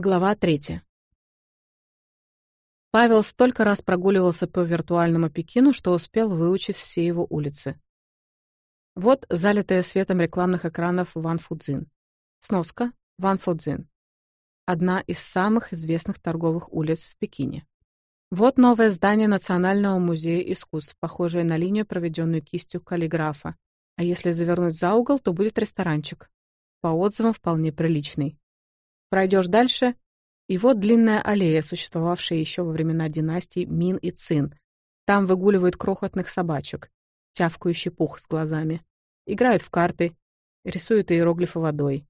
Глава 3. Павел столько раз прогуливался по виртуальному Пекину, что успел выучить все его улицы. Вот залитые светом рекламных экранов Ван Фудзин. Сноска Ван Фудзин. Одна из самых известных торговых улиц в Пекине. Вот новое здание Национального музея искусств, похожее на линию, проведенную кистью каллиграфа. А если завернуть за угол, то будет ресторанчик. По отзывам вполне приличный. Пройдешь дальше, и вот длинная аллея, существовавшая еще во времена династий Мин и Цин. Там выгуливают крохотных собачек, тявкающий пух с глазами. Играют в карты, рисуют иероглифы водой.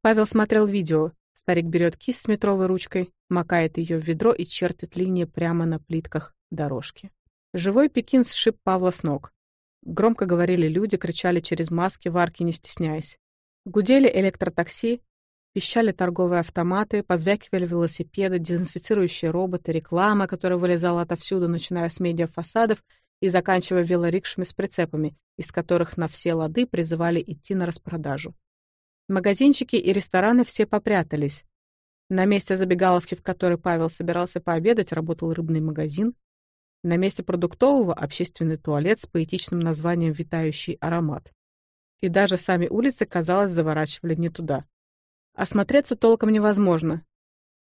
Павел смотрел видео. Старик берет кисть с метровой ручкой, макает ее в ведро и чертит линии прямо на плитках дорожки. Живой пекин сшиб Павла с ног. Громко говорили люди, кричали через маски, варки не стесняясь. Гудели электротакси, пищали торговые автоматы, позвякивали велосипеды, дезинфицирующие роботы, реклама, которая вылезала отовсюду, начиная с медиафасадов и заканчивая велорикшами с прицепами, из которых на все лады призывали идти на распродажу. Магазинчики и рестораны все попрятались. На месте забегаловки, в которой Павел собирался пообедать, работал рыбный магазин. На месте продуктового — общественный туалет с поэтичным названием «Витающий аромат». И даже сами улицы, казалось, заворачивали не туда. Осмотреться толком невозможно.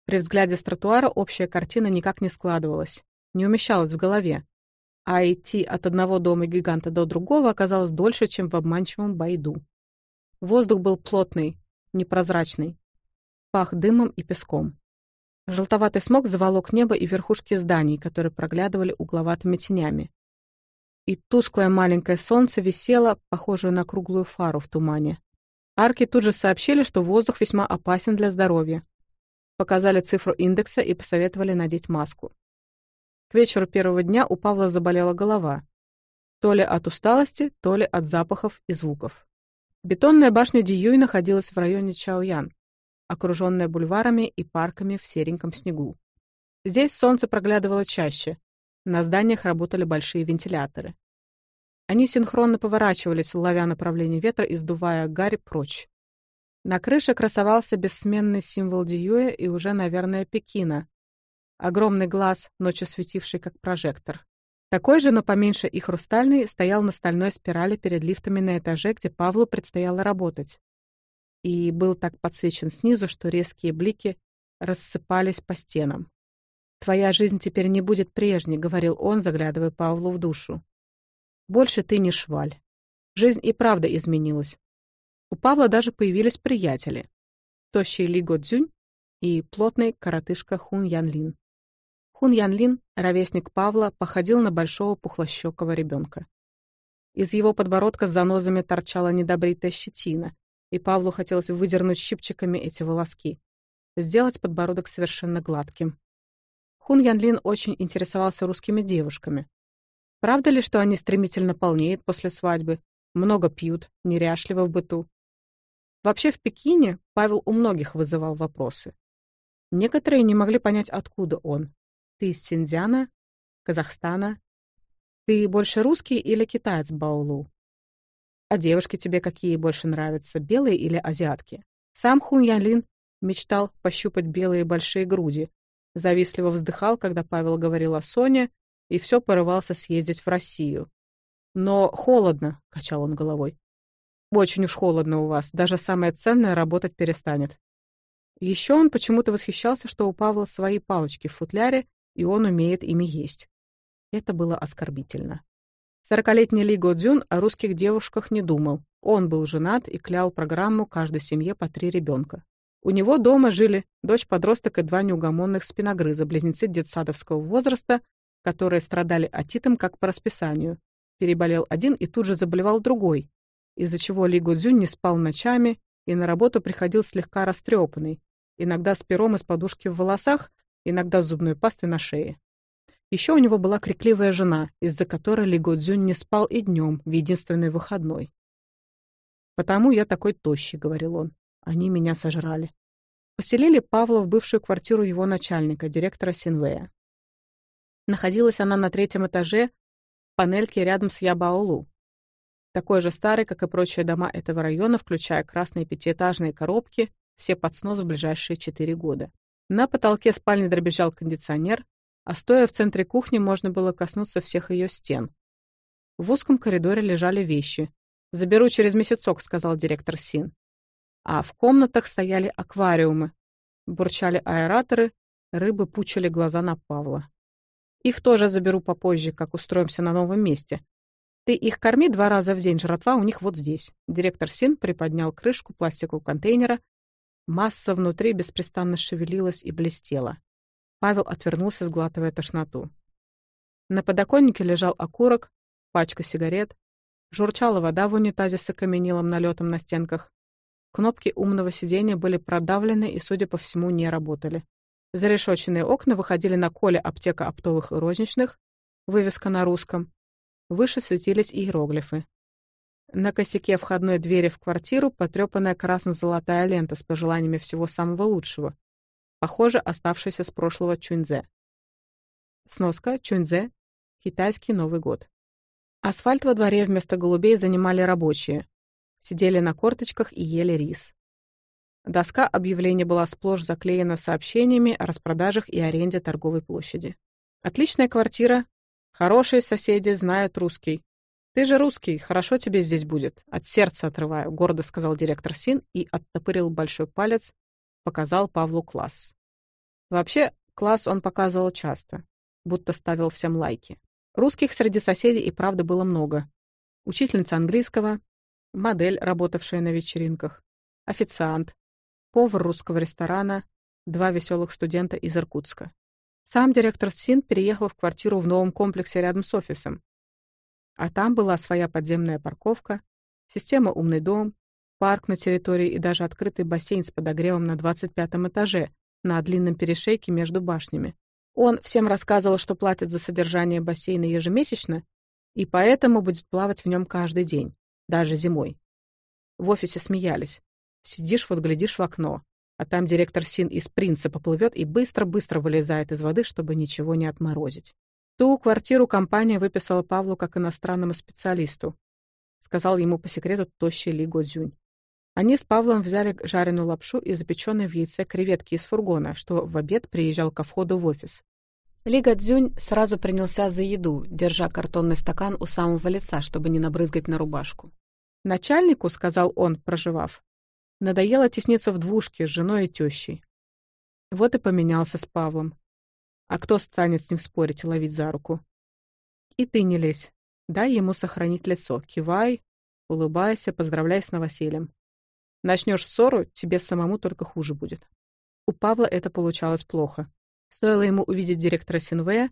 При взгляде с тротуара общая картина никак не складывалась, не умещалась в голове. А идти от одного дома гиганта до другого оказалось дольше, чем в обманчивом байду. Воздух был плотный, непрозрачный. Пах дымом и песком. Желтоватый смог заволок небо и верхушки зданий, которые проглядывали угловатыми тенями. И тусклое маленькое солнце висело, похожее на круглую фару в тумане, Арки тут же сообщили, что воздух весьма опасен для здоровья. Показали цифру индекса и посоветовали надеть маску. К вечеру первого дня у Павла заболела голова. То ли от усталости, то ли от запахов и звуков. Бетонная башня Диюй находилась в районе Чаоян, окруженная бульварами и парками в сереньком снегу. Здесь солнце проглядывало чаще. На зданиях работали большие вентиляторы. Они синхронно поворачивались, ловя направление ветра и сдувая гарь прочь. На крыше красовался бессменный символ Дьюэ и уже, наверное, Пекина. Огромный глаз, ночью светивший как прожектор. Такой же, но поменьше и хрустальный, стоял на стальной спирали перед лифтами на этаже, где Павлу предстояло работать. И был так подсвечен снизу, что резкие блики рассыпались по стенам. «Твоя жизнь теперь не будет прежней», — говорил он, заглядывая Павлу в душу. Больше ты не шваль. Жизнь и правда изменилась. У Павла даже появились приятели. Тощий Ли Годзюнь и плотный коротышка Хун Ян Лин. Хун Ян Лин, ровесник Павла, походил на большого пухлощекого ребенка. Из его подбородка с занозами торчала недобритая щетина, и Павлу хотелось выдернуть щипчиками эти волоски, сделать подбородок совершенно гладким. Хун Ян Лин очень интересовался русскими девушками, Правда ли, что они стремительно полнеют после свадьбы, много пьют, неряшливо в быту? Вообще в Пекине Павел у многих вызывал вопросы. Некоторые не могли понять, откуда он. Ты из Синдзяна? Казахстана? Ты больше русский или китаец, Баулу? А девушки тебе какие больше нравятся, белые или азиатки? Сам Хун Ялин мечтал пощупать белые большие груди. Завистливо вздыхал, когда Павел говорил о Соне, и все порывался съездить в Россию. Но холодно, — качал он головой. Очень уж холодно у вас, даже самое ценное работать перестанет. Еще он почему-то восхищался, что у Павла свои палочки в футляре, и он умеет ими есть. Это было оскорбительно. Сорокалетний Ли Годзюн о русских девушках не думал. Он был женат и клял программу каждой семье по три ребенка. У него дома жили дочь-подросток и два неугомонных спиногрыза, близнецы детсадовского возраста, которые страдали отитом как по расписанию. Переболел один и тут же заболевал другой, из-за чего Ли Гудзюнь не спал ночами и на работу приходил слегка растрепанный, иногда с пером из подушки в волосах, иногда с зубной пастой на шее. Еще у него была крикливая жена, из-за которой Ли Гудзюнь не спал и днем в единственный выходной. «Потому я такой тощий», — говорил он. «Они меня сожрали». Поселили Павла в бывшую квартиру его начальника, директора Синвея. Находилась она на третьем этаже, панельки рядом с Ябаолу. Такой же старый, как и прочие дома этого района, включая красные пятиэтажные коробки, все под снос в ближайшие четыре года. На потолке спальни дробежал кондиционер, а стоя в центре кухни можно было коснуться всех ее стен. В узком коридоре лежали вещи. «Заберу через месяцок», — сказал директор Син. А в комнатах стояли аквариумы. Бурчали аэраторы, рыбы пучили глаза на Павла. Их тоже заберу попозже, как устроимся на новом месте. Ты их корми два раза в день, жратва у них вот здесь». Директор Син приподнял крышку пластикового контейнера. Масса внутри беспрестанно шевелилась и блестела. Павел отвернулся, сглатывая тошноту. На подоконнике лежал окурок, пачка сигарет, журчала вода в унитазе с окаменелым налетом на стенках. Кнопки умного сидения были продавлены и, судя по всему, не работали. Зарешоченные окна выходили на коле аптека оптовых и розничных, вывеска на русском. Выше светились иероглифы. На косяке входной двери в квартиру потрепанная красно-золотая лента с пожеланиями всего самого лучшего, похоже, оставшаяся с прошлого Чуньзе. Сноска Чуньзе — китайский Новый год. Асфальт во дворе вместо голубей занимали рабочие. Сидели на корточках и ели рис. Доска объявления была сплошь заклеена сообщениями о распродажах и аренде торговой площади. «Отличная квартира. Хорошие соседи знают русский. Ты же русский, хорошо тебе здесь будет. От сердца отрываю», — гордо сказал директор Син и оттопырил большой палец, показал Павлу класс. Вообще, класс он показывал часто, будто ставил всем лайки. Русских среди соседей и правда было много. Учительница английского, модель, работавшая на вечеринках, официант, повар русского ресторана, два веселых студента из Иркутска. Сам директор СИН переехал в квартиру в новом комплексе рядом с офисом. А там была своя подземная парковка, система «Умный дом», парк на территории и даже открытый бассейн с подогревом на 25 этаже на длинном перешейке между башнями. Он всем рассказывал, что платит за содержание бассейна ежемесячно, и поэтому будет плавать в нем каждый день, даже зимой. В офисе смеялись. Сидишь, вот глядишь в окно. А там директор Син из принципа плывет и быстро-быстро вылезает из воды, чтобы ничего не отморозить. Ту квартиру компания выписала Павлу как иностранному специалисту. Сказал ему по секрету тощий Ли Годзюнь. Они с Павлом взяли жареную лапшу и запеченные в яйце креветки из фургона, что в обед приезжал ко входу в офис. Ли Годзюнь сразу принялся за еду, держа картонный стакан у самого лица, чтобы не набрызгать на рубашку. «Начальнику», — сказал он, проживав, Надоело тесниться в двушке с женой и тещей. Вот и поменялся с Павлом. А кто станет с ним спорить и ловить за руку? И ты не лезь. Дай ему сохранить лицо. Кивай, улыбайся, поздравляй с новосельем. Начнешь ссору, тебе самому только хуже будет. У Павла это получалось плохо. Стоило ему увидеть директора Синве,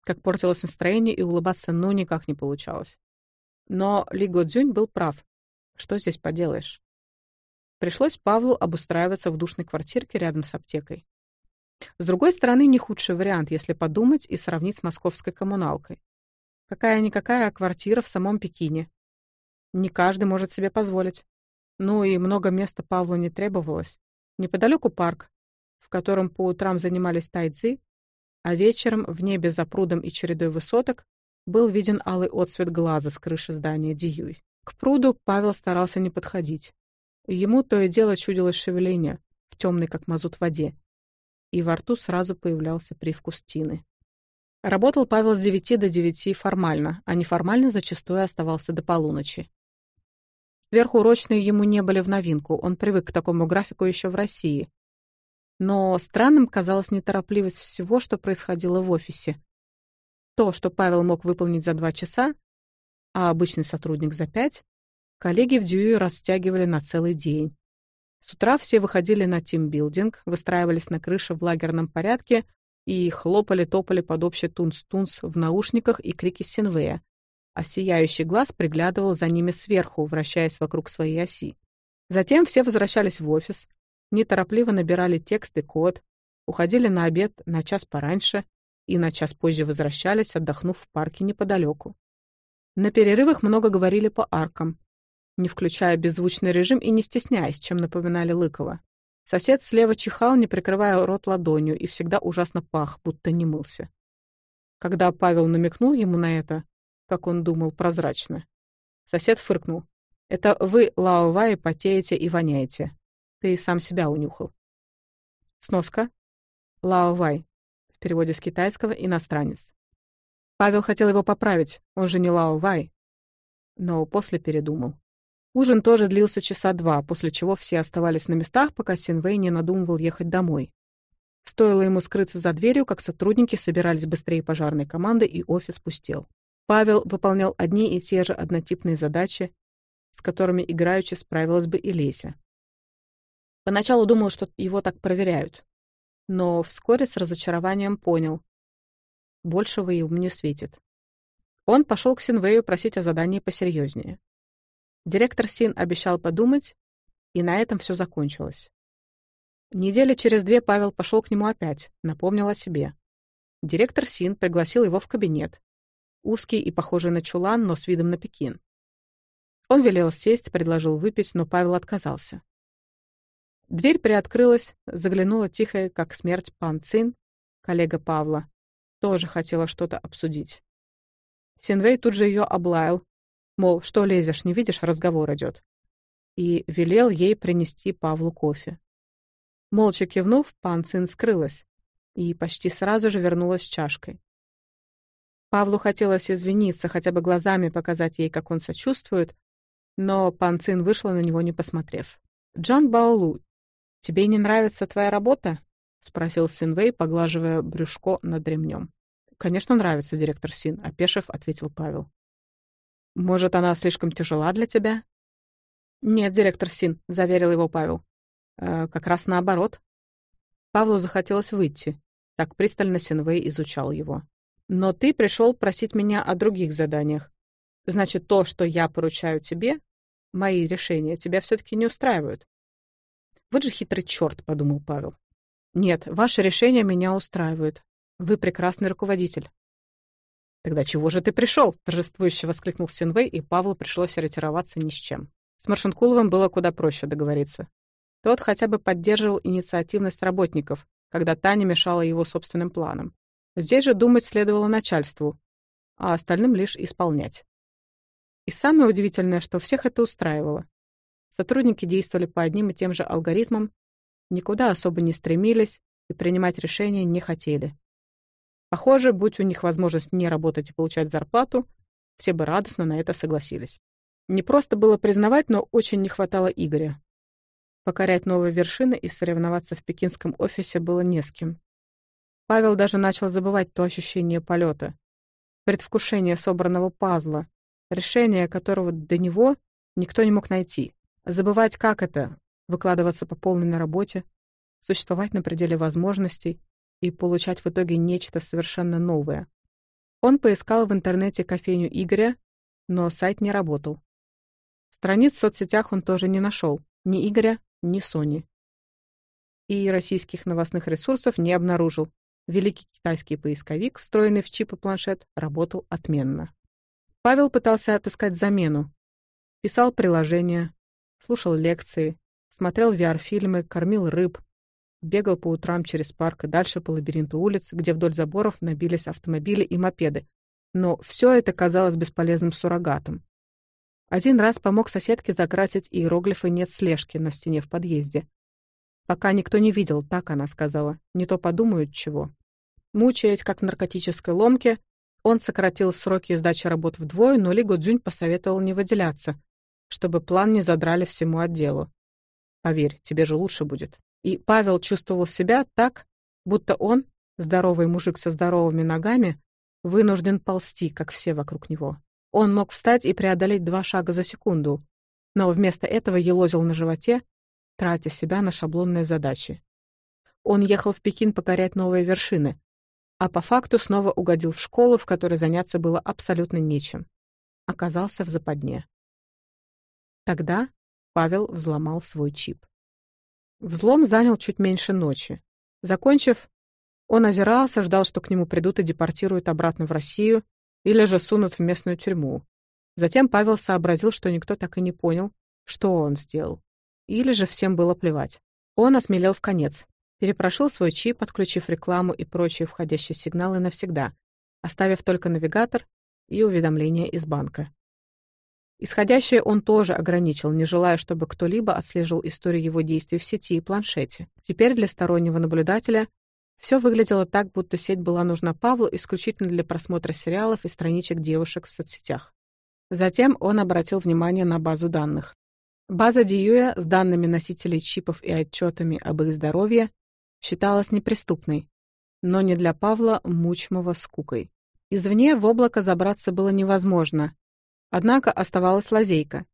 как портилось настроение, и улыбаться но никак не получалось. Но Ли Годзюнь был прав. Что здесь поделаешь? Пришлось Павлу обустраиваться в душной квартирке рядом с аптекой. С другой стороны, не худший вариант, если подумать и сравнить с московской коммуналкой. Какая-никакая квартира в самом Пекине. Не каждый может себе позволить. Ну и много места Павлу не требовалось. Неподалеку парк, в котором по утрам занимались тайцы, а вечером в небе за прудом и чередой высоток был виден алый отсвет глаза с крыши здания Диюй. К пруду Павел старался не подходить. Ему то и дело чудилось шевеление в темной, как мазут, воде. И во рту сразу появлялся привкус тины. Работал Павел с девяти до девяти формально, а неформально зачастую оставался до полуночи. Сверхурочные ему не были в новинку, он привык к такому графику еще в России. Но странным казалась неторопливость всего, что происходило в офисе. То, что Павел мог выполнить за два часа, а обычный сотрудник за пять, Коллеги в Дьюи растягивали на целый день. С утра все выходили на тимбилдинг, выстраивались на крыше в лагерном порядке и хлопали-топали под общий тунц-тунц в наушниках и крики Синвея, а сияющий глаз приглядывал за ними сверху, вращаясь вокруг своей оси. Затем все возвращались в офис, неторопливо набирали текст и код, уходили на обед на час пораньше и на час позже возвращались, отдохнув в парке неподалеку. На перерывах много говорили по аркам, не включая беззвучный режим и не стесняясь, чем напоминали Лыкова. Сосед слева чихал, не прикрывая рот ладонью, и всегда ужасно пах, будто не мылся. Когда Павел намекнул ему на это, как он думал, прозрачно, сосед фыркнул. «Это вы, Лаоваи, потеете и воняете. Ты сам себя унюхал». Сноска. Лаовай. В переводе с китайского «иностранец». Павел хотел его поправить, он же не Лаовай. Но после передумал. Ужин тоже длился часа два, после чего все оставались на местах, пока Синвей не надумывал ехать домой. Стоило ему скрыться за дверью, как сотрудники собирались быстрее пожарной команды, и офис пустел. Павел выполнял одни и те же однотипные задачи, с которыми играючи справилась бы и Леся. Поначалу думал, что его так проверяют. Но вскоре с разочарованием понял. Большего ему не светит. Он пошел к Синвею просить о задании посерьезнее. Директор Син обещал подумать, и на этом все закончилось. Неделя через две Павел пошел к нему опять, напомнил о себе. Директор Син пригласил его в кабинет. Узкий и похожий на чулан, но с видом на Пекин. Он велел сесть, предложил выпить, но Павел отказался. Дверь приоткрылась, заглянула тихая, как смерть, пан Цин, коллега Павла. Тоже хотела что-то обсудить. Синвей тут же ее облаял, мол, что лезешь, не видишь, разговор идет. И велел ей принести Павлу кофе. Молча кивнув, пан скрылась и почти сразу же вернулась с чашкой. Павлу хотелось извиниться, хотя бы глазами показать ей, как он сочувствует, но панцин вышла на него, не посмотрев. «Джан Баолу, тебе не нравится твоя работа?» — спросил Синвей, поглаживая брюшко над ремнем. «Конечно, нравится, директор Син», — опешив, ответил Павел. Может, она слишком тяжела для тебя? Нет, директор Син, заверил его Павел. Э, как раз наоборот. Павлу захотелось выйти. Так пристально Синвей изучал его. Но ты пришел просить меня о других заданиях. Значит, то, что я поручаю тебе, мои решения, тебя все-таки не устраивают. Вот же хитрый черт, подумал Павел. Нет, ваши решения меня устраивают. Вы прекрасный руководитель. «Тогда чего же ты пришел?» — торжествующе воскликнул Синвей, и Павлу пришлось ретироваться ни с чем. С Маршинкуловым было куда проще договориться. Тот хотя бы поддерживал инициативность работников, когда Таня мешала его собственным планам. Здесь же думать следовало начальству, а остальным лишь исполнять. И самое удивительное, что всех это устраивало. Сотрудники действовали по одним и тем же алгоритмам, никуда особо не стремились и принимать решения не хотели. Похоже, будь у них возможность не работать и получать зарплату, все бы радостно на это согласились. Не просто было признавать, но очень не хватало Игоря. Покорять новые вершины и соревноваться в пекинском офисе было не с кем. Павел даже начал забывать то ощущение полета, предвкушение собранного пазла, решение которого до него никто не мог найти. Забывать, как это — выкладываться по полной на работе, существовать на пределе возможностей, и получать в итоге нечто совершенно новое. Он поискал в интернете кофейню Игоря, но сайт не работал. Страниц в соцсетях он тоже не нашел, ни Игоря, ни Сони. И российских новостных ресурсов не обнаружил. Великий китайский поисковик, встроенный в чип и планшет, работал отменно. Павел пытался отыскать замену. Писал приложения, слушал лекции, смотрел VR-фильмы, кормил рыб, бегал по утрам через парк и дальше по лабиринту улиц, где вдоль заборов набились автомобили и мопеды. Но все это казалось бесполезным суррогатом. Один раз помог соседке закрасить иероглифы «Нет слежки» на стене в подъезде. «Пока никто не видел», — так она сказала. «Не то подумают чего». Мучаясь, как в наркотической ломке, он сократил сроки сдачи работ вдвое, но Ли Годзюнь посоветовал не выделяться, чтобы план не задрали всему отделу. «Поверь, тебе же лучше будет» и Павел чувствовал себя так, будто он, здоровый мужик со здоровыми ногами, вынужден ползти, как все вокруг него. Он мог встать и преодолеть два шага за секунду, но вместо этого елозил на животе, тратя себя на шаблонные задачи. Он ехал в Пекин покорять новые вершины, а по факту снова угодил в школу, в которой заняться было абсолютно нечем. Оказался в западне. Тогда Павел взломал свой чип. Взлом занял чуть меньше ночи. Закончив, он озирался, ждал, что к нему придут и депортируют обратно в Россию или же сунут в местную тюрьму. Затем Павел сообразил, что никто так и не понял, что он сделал. Или же всем было плевать. Он осмелел в конец, перепрошил свой чип, отключив рекламу и прочие входящие сигналы навсегда, оставив только навигатор и уведомления из банка. Исходящее он тоже ограничил, не желая, чтобы кто-либо отслеживал историю его действий в сети и планшете. Теперь для стороннего наблюдателя все выглядело так, будто сеть была нужна Павлу исключительно для просмотра сериалов и страничек девушек в соцсетях. Затем он обратил внимание на базу данных. База Диюя с данными носителей чипов и отчетами об их здоровье считалась неприступной, но не для Павла мучимого скукой. Извне в облако забраться было невозможно, Однако оставалась лазейка.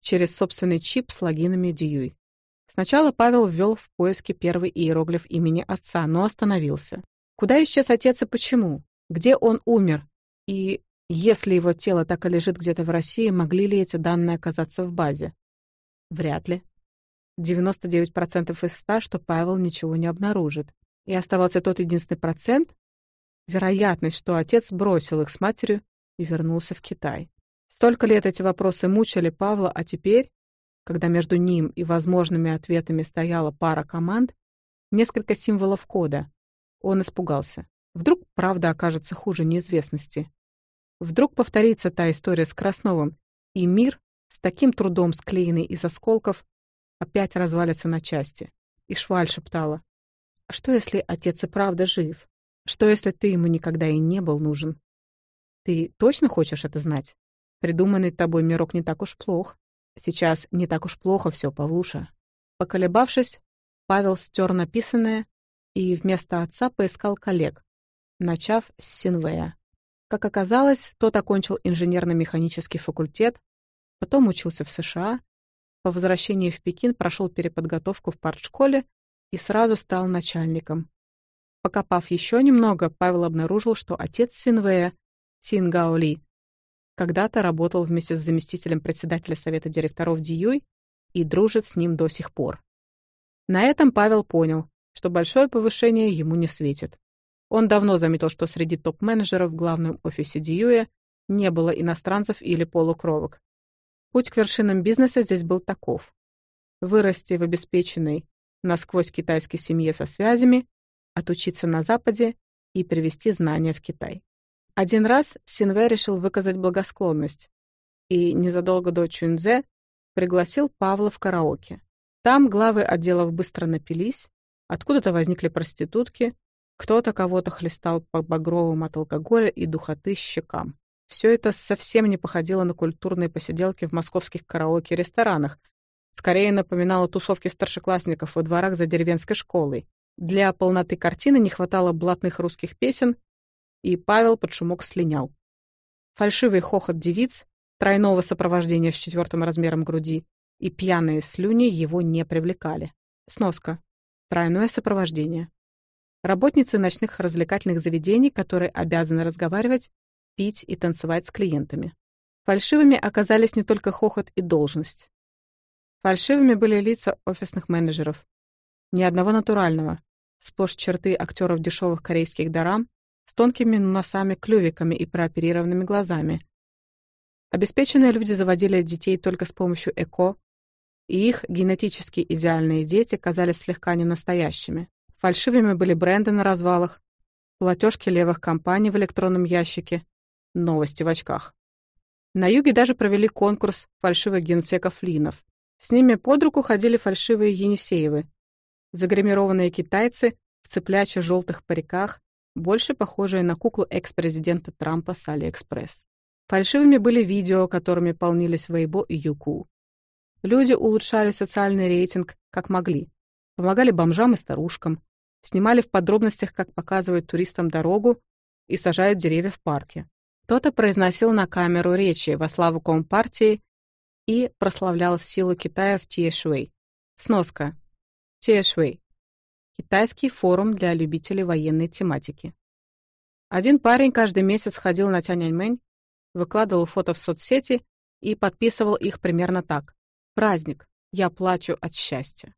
Через собственный чип с логинами Диюй. Сначала Павел ввел в поиски первый иероглиф имени отца, но остановился. Куда исчез отец и почему? Где он умер? И если его тело так и лежит где-то в России, могли ли эти данные оказаться в базе? Вряд ли. 99% из 100, что Павел ничего не обнаружит. И оставался тот единственный процент, вероятность, что отец бросил их с матерью и вернулся в Китай. Столько лет эти вопросы мучили Павла, а теперь, когда между ним и возможными ответами стояла пара команд, несколько символов кода, он испугался. Вдруг правда окажется хуже неизвестности. Вдруг повторится та история с Красновым, и мир, с таким трудом склеенный из осколков, опять развалится на части. И Шваль шептала, «А что, если отец и правда жив? Что, если ты ему никогда и не был нужен? Ты точно хочешь это знать?» Придуманный тобой мирок не так уж плох. Сейчас не так уж плохо все, Павлуша». Поколебавшись, Павел стер написанное и вместо отца поискал коллег, начав с Синвея. Как оказалось, тот окончил инженерно-механический факультет, потом учился в США, по возвращении в Пекин прошел переподготовку в партшколе и сразу стал начальником. Покопав еще немного, Павел обнаружил, что отец Синвея, Сингао Ли, когда-то работал вместе с заместителем председателя Совета директоров Диюй и дружит с ним до сих пор. На этом Павел понял, что большое повышение ему не светит. Он давно заметил, что среди топ-менеджеров в главном офисе Диюя не было иностранцев или полукровок. Путь к вершинам бизнеса здесь был таков. Вырасти в обеспеченной насквозь китайской семье со связями, отучиться на Западе и привести знания в Китай. Один раз Синве решил выказать благосклонность и незадолго до Чунзе пригласил Павла в караоке. Там главы отделов быстро напились, откуда-то возникли проститутки, кто-то кого-то хлестал по багровым от алкоголя и духоты щекам. Все это совсем не походило на культурные посиделки в московских караоке-ресторанах, скорее напоминало тусовки старшеклассников во дворах за деревенской школой. Для полноты картины не хватало блатных русских песен и Павел под шумок слинял. Фальшивый хохот девиц, тройного сопровождения с четвертым размером груди и пьяные слюни его не привлекали. Сноска. Тройное сопровождение. Работницы ночных развлекательных заведений, которые обязаны разговаривать, пить и танцевать с клиентами. Фальшивыми оказались не только хохот и должность. Фальшивыми были лица офисных менеджеров. Ни одного натурального. Сплошь черты актеров дешевых корейских дарам, с тонкими носами клювиками и прооперированными глазами. Обеспеченные люди заводили детей только с помощью ЭКО, и их генетически идеальные дети казались слегка ненастоящими. Фальшивыми были бренды на развалах, платежки левых компаний в электронном ящике, новости в очках. На юге даже провели конкурс фальшивых генсеков Линов. С ними под руку ходили фальшивые Енисеевы, загримированные китайцы в цыплячье-желтых париках больше похожее на куклу экс-президента Трампа с Алиэкспресс. Фальшивыми были видео, которыми полнились Weibo и Youku. Люди улучшали социальный рейтинг как могли, помогали бомжам и старушкам, снимали в подробностях, как показывают туристам дорогу и сажают деревья в парке. Кто-то произносил на камеру речи во славу Компартии и прославлял силу Китая в Тиэшуэй. Сноска. Тиэшуэй Китайский форум для любителей военной тематики. Один парень каждый месяц ходил на Тяньаньмэнь, выкладывал фото в соцсети и подписывал их примерно так. «Праздник. Я плачу от счастья».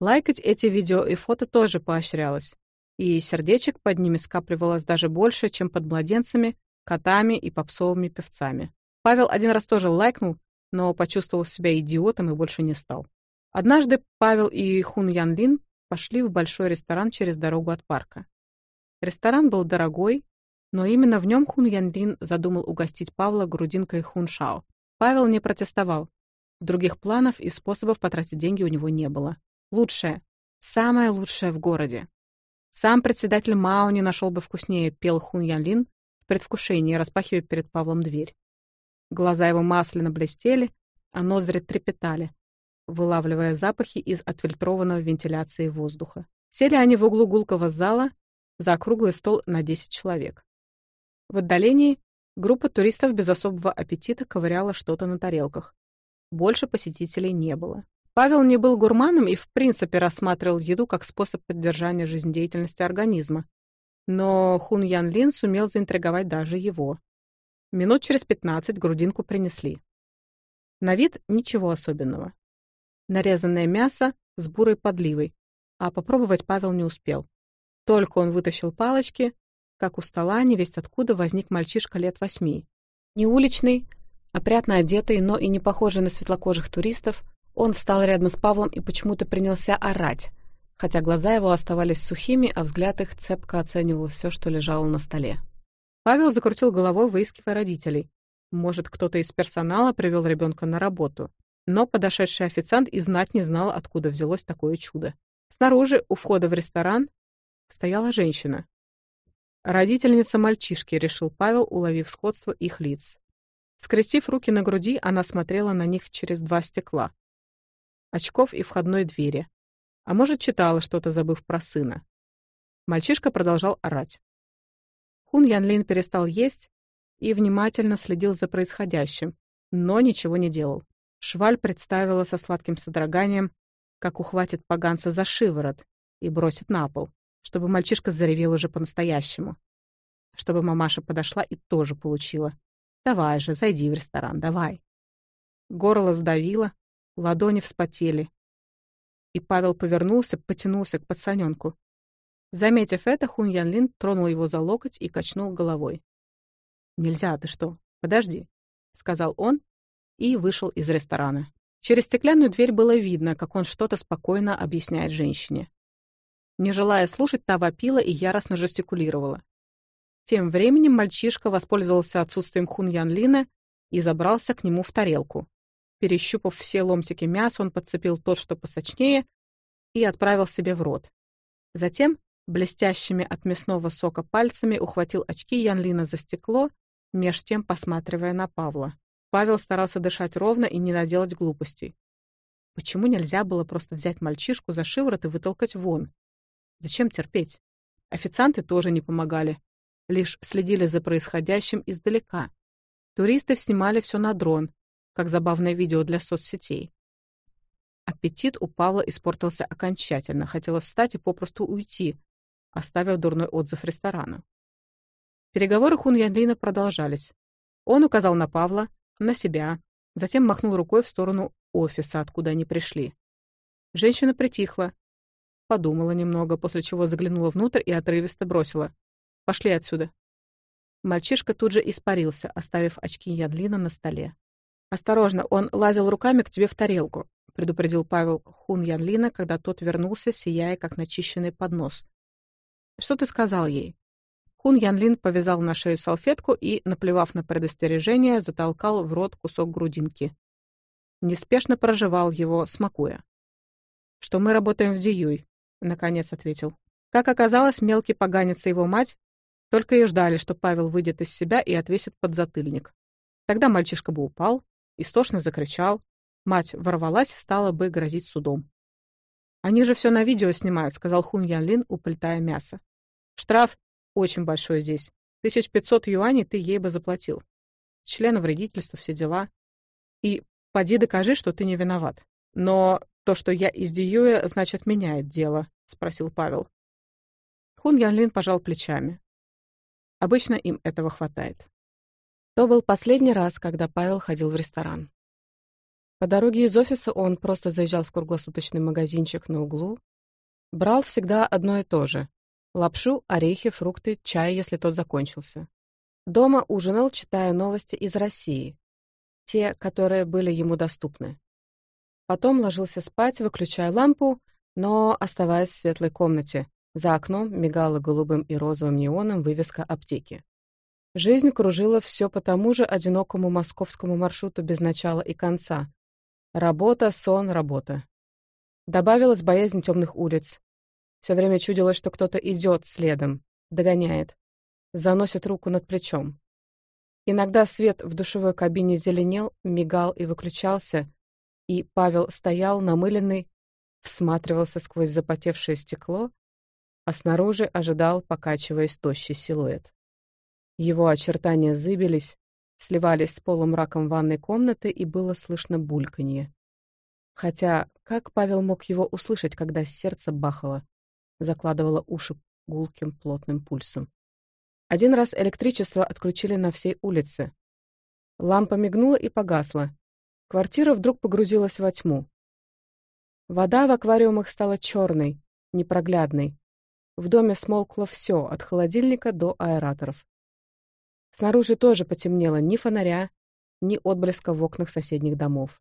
Лайкать эти видео и фото тоже поощрялось, и сердечек под ними скапливалось даже больше, чем под младенцами, котами и попсовыми певцами. Павел один раз тоже лайкнул, но почувствовал себя идиотом и больше не стал. Однажды Павел и Хун Ян Лин пошли в большой ресторан через дорогу от парка. Ресторан был дорогой, но именно в нем Хун Янлин задумал угостить Павла грудинкой Хун Шао. Павел не протестовал. Других планов и способов потратить деньги у него не было. Лучшее. Самое лучшее в городе. Сам председатель Мао не нашел бы вкуснее, пел Хун Янлин в предвкушении, распахивая перед Павлом дверь. Глаза его масляно блестели, а ноздри трепетали вылавливая запахи из отфильтрованного вентиляции воздуха. Сели они в углу гулкого зала за круглый стол на 10 человек. В отдалении группа туристов без особого аппетита ковыряла что-то на тарелках. Больше посетителей не было. Павел не был гурманом и в принципе рассматривал еду как способ поддержания жизнедеятельности организма. Но Хун Ян Лин сумел заинтриговать даже его. Минут через 15 грудинку принесли. На вид ничего особенного нарезанное мясо с бурой подливой, а попробовать Павел не успел. Только он вытащил палочки, как у стола невесть откуда возник мальчишка лет восьми. Не уличный, опрятно одетый, но и не похожий на светлокожих туристов, он встал рядом с Павлом и почему-то принялся орать, хотя глаза его оставались сухими, а взгляд их цепко оценивал все, что лежало на столе. Павел закрутил головой, выискивая родителей. Может, кто-то из персонала привел ребенка на работу но подошедший официант и знать не знал, откуда взялось такое чудо. Снаружи, у входа в ресторан, стояла женщина. Родительница мальчишки, решил Павел, уловив сходство их лиц. Скрестив руки на груди, она смотрела на них через два стекла. Очков и входной двери. А может, читала что-то, забыв про сына. Мальчишка продолжал орать. Хун Янлин перестал есть и внимательно следил за происходящим, но ничего не делал. Шваль представила со сладким содроганием, как ухватит поганца за шиворот и бросит на пол, чтобы мальчишка заревел уже по-настоящему. Чтобы мамаша подошла и тоже получила. «Давай же, зайди в ресторан, давай». Горло сдавило, ладони вспотели. И Павел повернулся, потянулся к пацаненку. Заметив это, Хун Янлин тронул его за локоть и качнул головой. «Нельзя, ты что? Подожди», — сказал он и вышел из ресторана. Через стеклянную дверь было видно, как он что-то спокойно объясняет женщине. Не желая слушать, та вопила и яростно жестикулировала. Тем временем мальчишка воспользовался отсутствием Хун Ян Лина и забрался к нему в тарелку. Перещупав все ломтики мяса, он подцепил тот, что посочнее, и отправил себе в рот. Затем, блестящими от мясного сока пальцами, ухватил очки Ян Лина за стекло, меж тем посматривая на Павла. Павел старался дышать ровно и не наделать глупостей. Почему нельзя было просто взять мальчишку за шиворот и вытолкать вон? Зачем терпеть? Официанты тоже не помогали. Лишь следили за происходящим издалека. Туристы снимали все на дрон, как забавное видео для соцсетей. Аппетит у Павла испортился окончательно. Хотела встать и попросту уйти, оставив дурной отзыв ресторану. Переговоры Хун Янлина продолжались. Он указал на Павла, на себя, затем махнул рукой в сторону офиса, откуда они пришли. Женщина притихла, подумала немного, после чего заглянула внутрь и отрывисто бросила. «Пошли отсюда». Мальчишка тут же испарился, оставив очки Ядлина на столе. «Осторожно, он лазил руками к тебе в тарелку», — предупредил Павел Хун Янлина, когда тот вернулся, сияя, как начищенный поднос. «Что ты сказал ей?» Хун Янлин повязал на шею салфетку и, наплевав на предостережение, затолкал в рот кусок грудинки. Неспешно проживал его, смакуя. «Что мы работаем в Диюй», — наконец ответил. Как оказалось, мелкий поганец и его мать только и ждали, что Павел выйдет из себя и отвесит подзатыльник. Тогда мальчишка бы упал, истошно закричал, мать ворвалась и стала бы грозить судом. «Они же все на видео снимают», — сказал Хун Янлин, уплетая мясо. «Штраф очень большой здесь. Тысяч пятьсот юаней ты ей бы заплатил. Член вредительства, все дела. И поди докажи, что ты не виноват. Но то, что я издеюя, значит, меняет дело, — спросил Павел. Хун Янлин пожал плечами. Обычно им этого хватает. То был последний раз, когда Павел ходил в ресторан. По дороге из офиса он просто заезжал в круглосуточный магазинчик на углу, брал всегда одно и то же Лапшу, орехи, фрукты, чай, если тот закончился. Дома ужинал, читая новости из России, те, которые были ему доступны. Потом ложился спать, выключая лампу, но оставаясь в светлой комнате. За окном мигала голубым и розовым неоном вывеска аптеки. Жизнь кружила все по тому же одинокому московскому маршруту без начала и конца. Работа, сон, работа. Добавилась боязнь темных улиц, все время чудилось, что кто-то идет следом, догоняет, заносит руку над плечом. Иногда свет в душевой кабине зеленел, мигал и выключался, и Павел стоял, намыленный, всматривался сквозь запотевшее стекло, а снаружи ожидал, покачиваясь, тощий силуэт. Его очертания зыбились, сливались с полумраком ванной комнаты, и было слышно бульканье. Хотя как Павел мог его услышать, когда сердце бахало? закладывала уши гулким плотным пульсом. Один раз электричество отключили на всей улице. Лампа мигнула и погасла. Квартира вдруг погрузилась во тьму. Вода в аквариумах стала черной, непроглядной. В доме смолкло все, от холодильника до аэраторов. Снаружи тоже потемнело ни фонаря, ни отблеска в окнах соседних домов.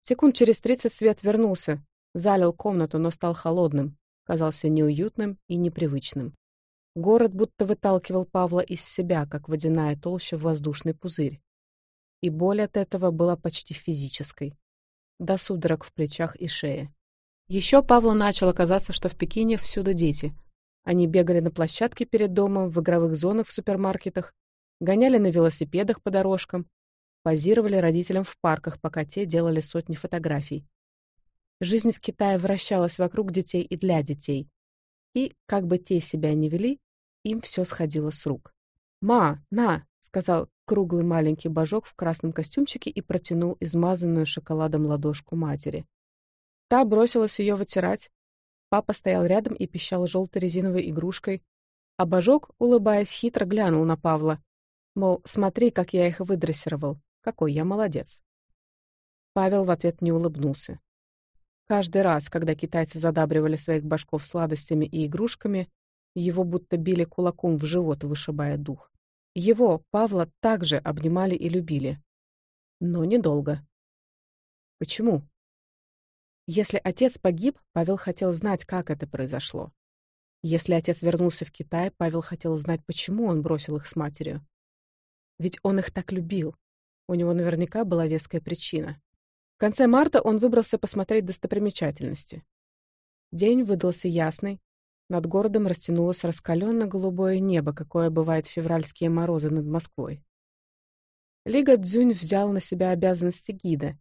Секунд через тридцать свет вернулся, залил комнату, но стал холодным казался неуютным и непривычным. Город будто выталкивал Павла из себя, как водяная толща в воздушный пузырь. И боль от этого была почти физической. До судорог в плечах и шее. Еще Павлу начало казаться, что в Пекине всюду дети. Они бегали на площадке перед домом, в игровых зонах в супермаркетах, гоняли на велосипедах по дорожкам, позировали родителям в парках, пока те делали сотни фотографий. Жизнь в Китае вращалась вокруг детей и для детей. И, как бы те себя не вели, им все сходило с рук. «Ма, на!» — сказал круглый маленький божок в красном костюмчике и протянул измазанную шоколадом ладошку матери. Та бросилась ее вытирать. Папа стоял рядом и пищал желтой резиновой игрушкой. А божок, улыбаясь, хитро глянул на Павла. Мол, смотри, как я их выдрессировал. Какой я молодец. Павел в ответ не улыбнулся. Каждый раз, когда китайцы задабривали своих башков сладостями и игрушками, его будто били кулаком в живот, вышибая дух. Его, Павла, также обнимали и любили. Но недолго. Почему? Если отец погиб, Павел хотел знать, как это произошло. Если отец вернулся в Китай, Павел хотел знать, почему он бросил их с матерью. Ведь он их так любил. У него наверняка была веская причина. В конце марта он выбрался посмотреть достопримечательности. День выдался ясный. Над городом растянулось раскаленно-голубое небо, какое бывает в февральские морозы над Москвой. Лига Дзюнь взял на себя обязанности гида.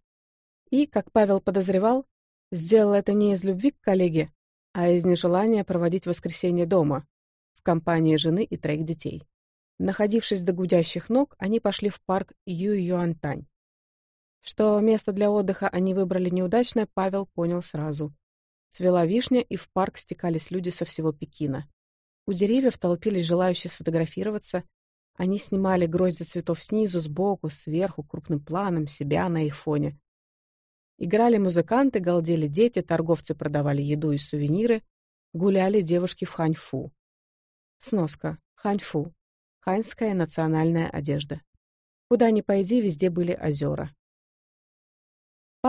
И, как Павел подозревал, сделал это не из любви к коллеге, а из нежелания проводить воскресенье дома, в компании жены и троих детей. Находившись до гудящих ног, они пошли в парк Ю-Юантань что место для отдыха они выбрали неудачное, Павел понял сразу. Цвела вишня, и в парк стекались люди со всего Пекина. У деревьев толпились желающие сфотографироваться. Они снимали грозди цветов снизу, сбоку, сверху, крупным планом, себя на их фоне. Играли музыканты, галдели дети, торговцы продавали еду и сувениры, гуляли девушки в ханьфу. Сноска. Ханьфу. Ханьская национальная одежда. Куда ни пойди, везде были озера.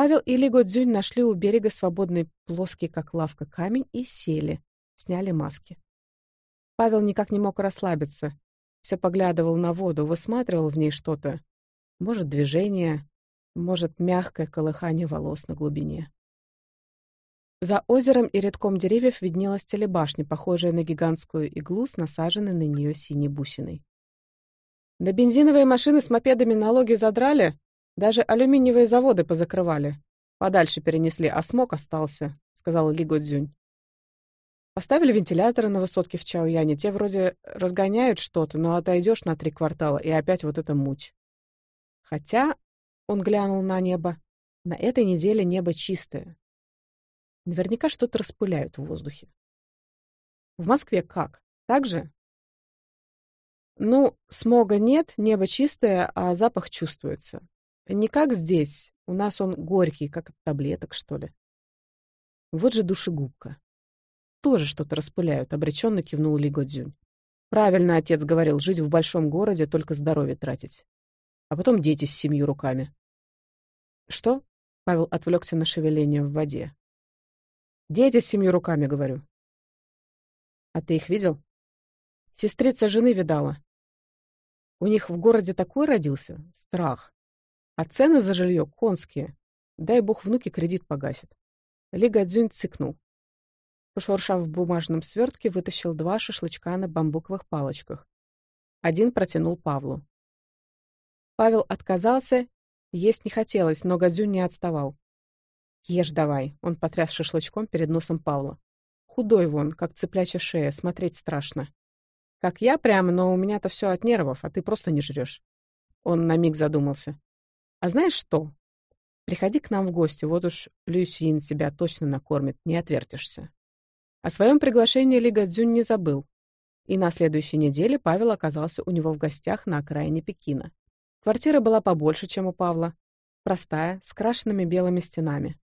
Павел и Лего Дзюнь нашли у берега свободный плоский, как лавка, камень и сели, сняли маски. Павел никак не мог расслабиться. Все поглядывал на воду, высматривал в ней что-то. Может, движение, может, мягкое колыхание волос на глубине. За озером и рядком деревьев виднелась телебашня, похожая на гигантскую иглу с насаженной на нее синей бусиной. «На бензиновые машины с мопедами налоги задрали?» Даже алюминиевые заводы позакрывали. Подальше перенесли, а смог остался», — сказала Ли Годзюнь. Поставили вентиляторы на высотке в Чаояне. Те вроде разгоняют что-то, но отойдешь на три квартала, и опять вот эта муть. Хотя, — он глянул на небо, — на этой неделе небо чистое. Наверняка что-то распыляют в воздухе. В Москве как? Так же? Ну, смога нет, небо чистое, а запах чувствуется. Не как здесь, у нас он горький, как от таблеток, что ли. Вот же душегубка. Тоже что-то распыляют, обреченно кивнул Лигодзюнь. Правильно отец говорил, жить в большом городе, только здоровье тратить. А потом дети с семью руками. Что? Павел отвлекся на шевеление в воде. Дети с семью руками, говорю. А ты их видел? Сестрица жены видала. У них в городе такой родился? Страх. А цены за жилье конские. Дай бог внуки кредит погасят. Лига Дзюнь цыкнул. Пошуршав в бумажном свертке, вытащил два шашлычка на бамбуковых палочках. Один протянул Павлу. Павел отказался, есть не хотелось, но Гадзюнь не отставал. «Ешь давай», — он потряс шашлычком перед носом Павла. «Худой вон, как цыплячья шея, смотреть страшно. Как я прямо, но у меня-то все от нервов, а ты просто не жрешь». Он на миг задумался. А знаешь что? Приходи к нам в гости, вот уж Люсьин тебя точно накормит, не отвертишься. О своем приглашении Лига Дзюнь не забыл. И на следующей неделе Павел оказался у него в гостях на окраине Пекина. Квартира была побольше, чем у Павла. Простая, с крашенными белыми стенами.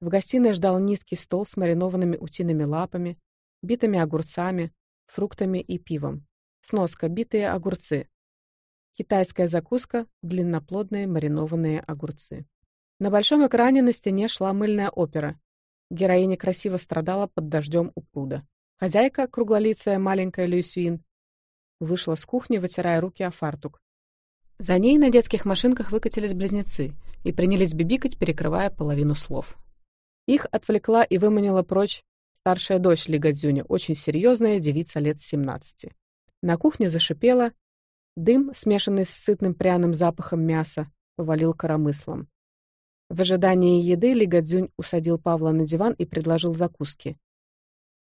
В гостиной ждал низкий стол с маринованными утиными лапами, битыми огурцами, фруктами и пивом. Сноска «Битые огурцы» Китайская закуска — длинноплодные маринованные огурцы. На большом экране на стене шла мыльная опера. Героиня красиво страдала под дождем у пруда. Хозяйка, круглолицая маленькая Люсюин, вышла с кухни, вытирая руки о фартук. За ней на детских машинках выкатились близнецы и принялись бибикать, перекрывая половину слов. Их отвлекла и выманила прочь старшая дочь Лигадзюня, очень серьезная девица лет 17. На кухне зашипела, Дым, смешанный с сытным пряным запахом мяса, повалил коромыслом. В ожидании еды Лигадзюнь усадил Павла на диван и предложил закуски.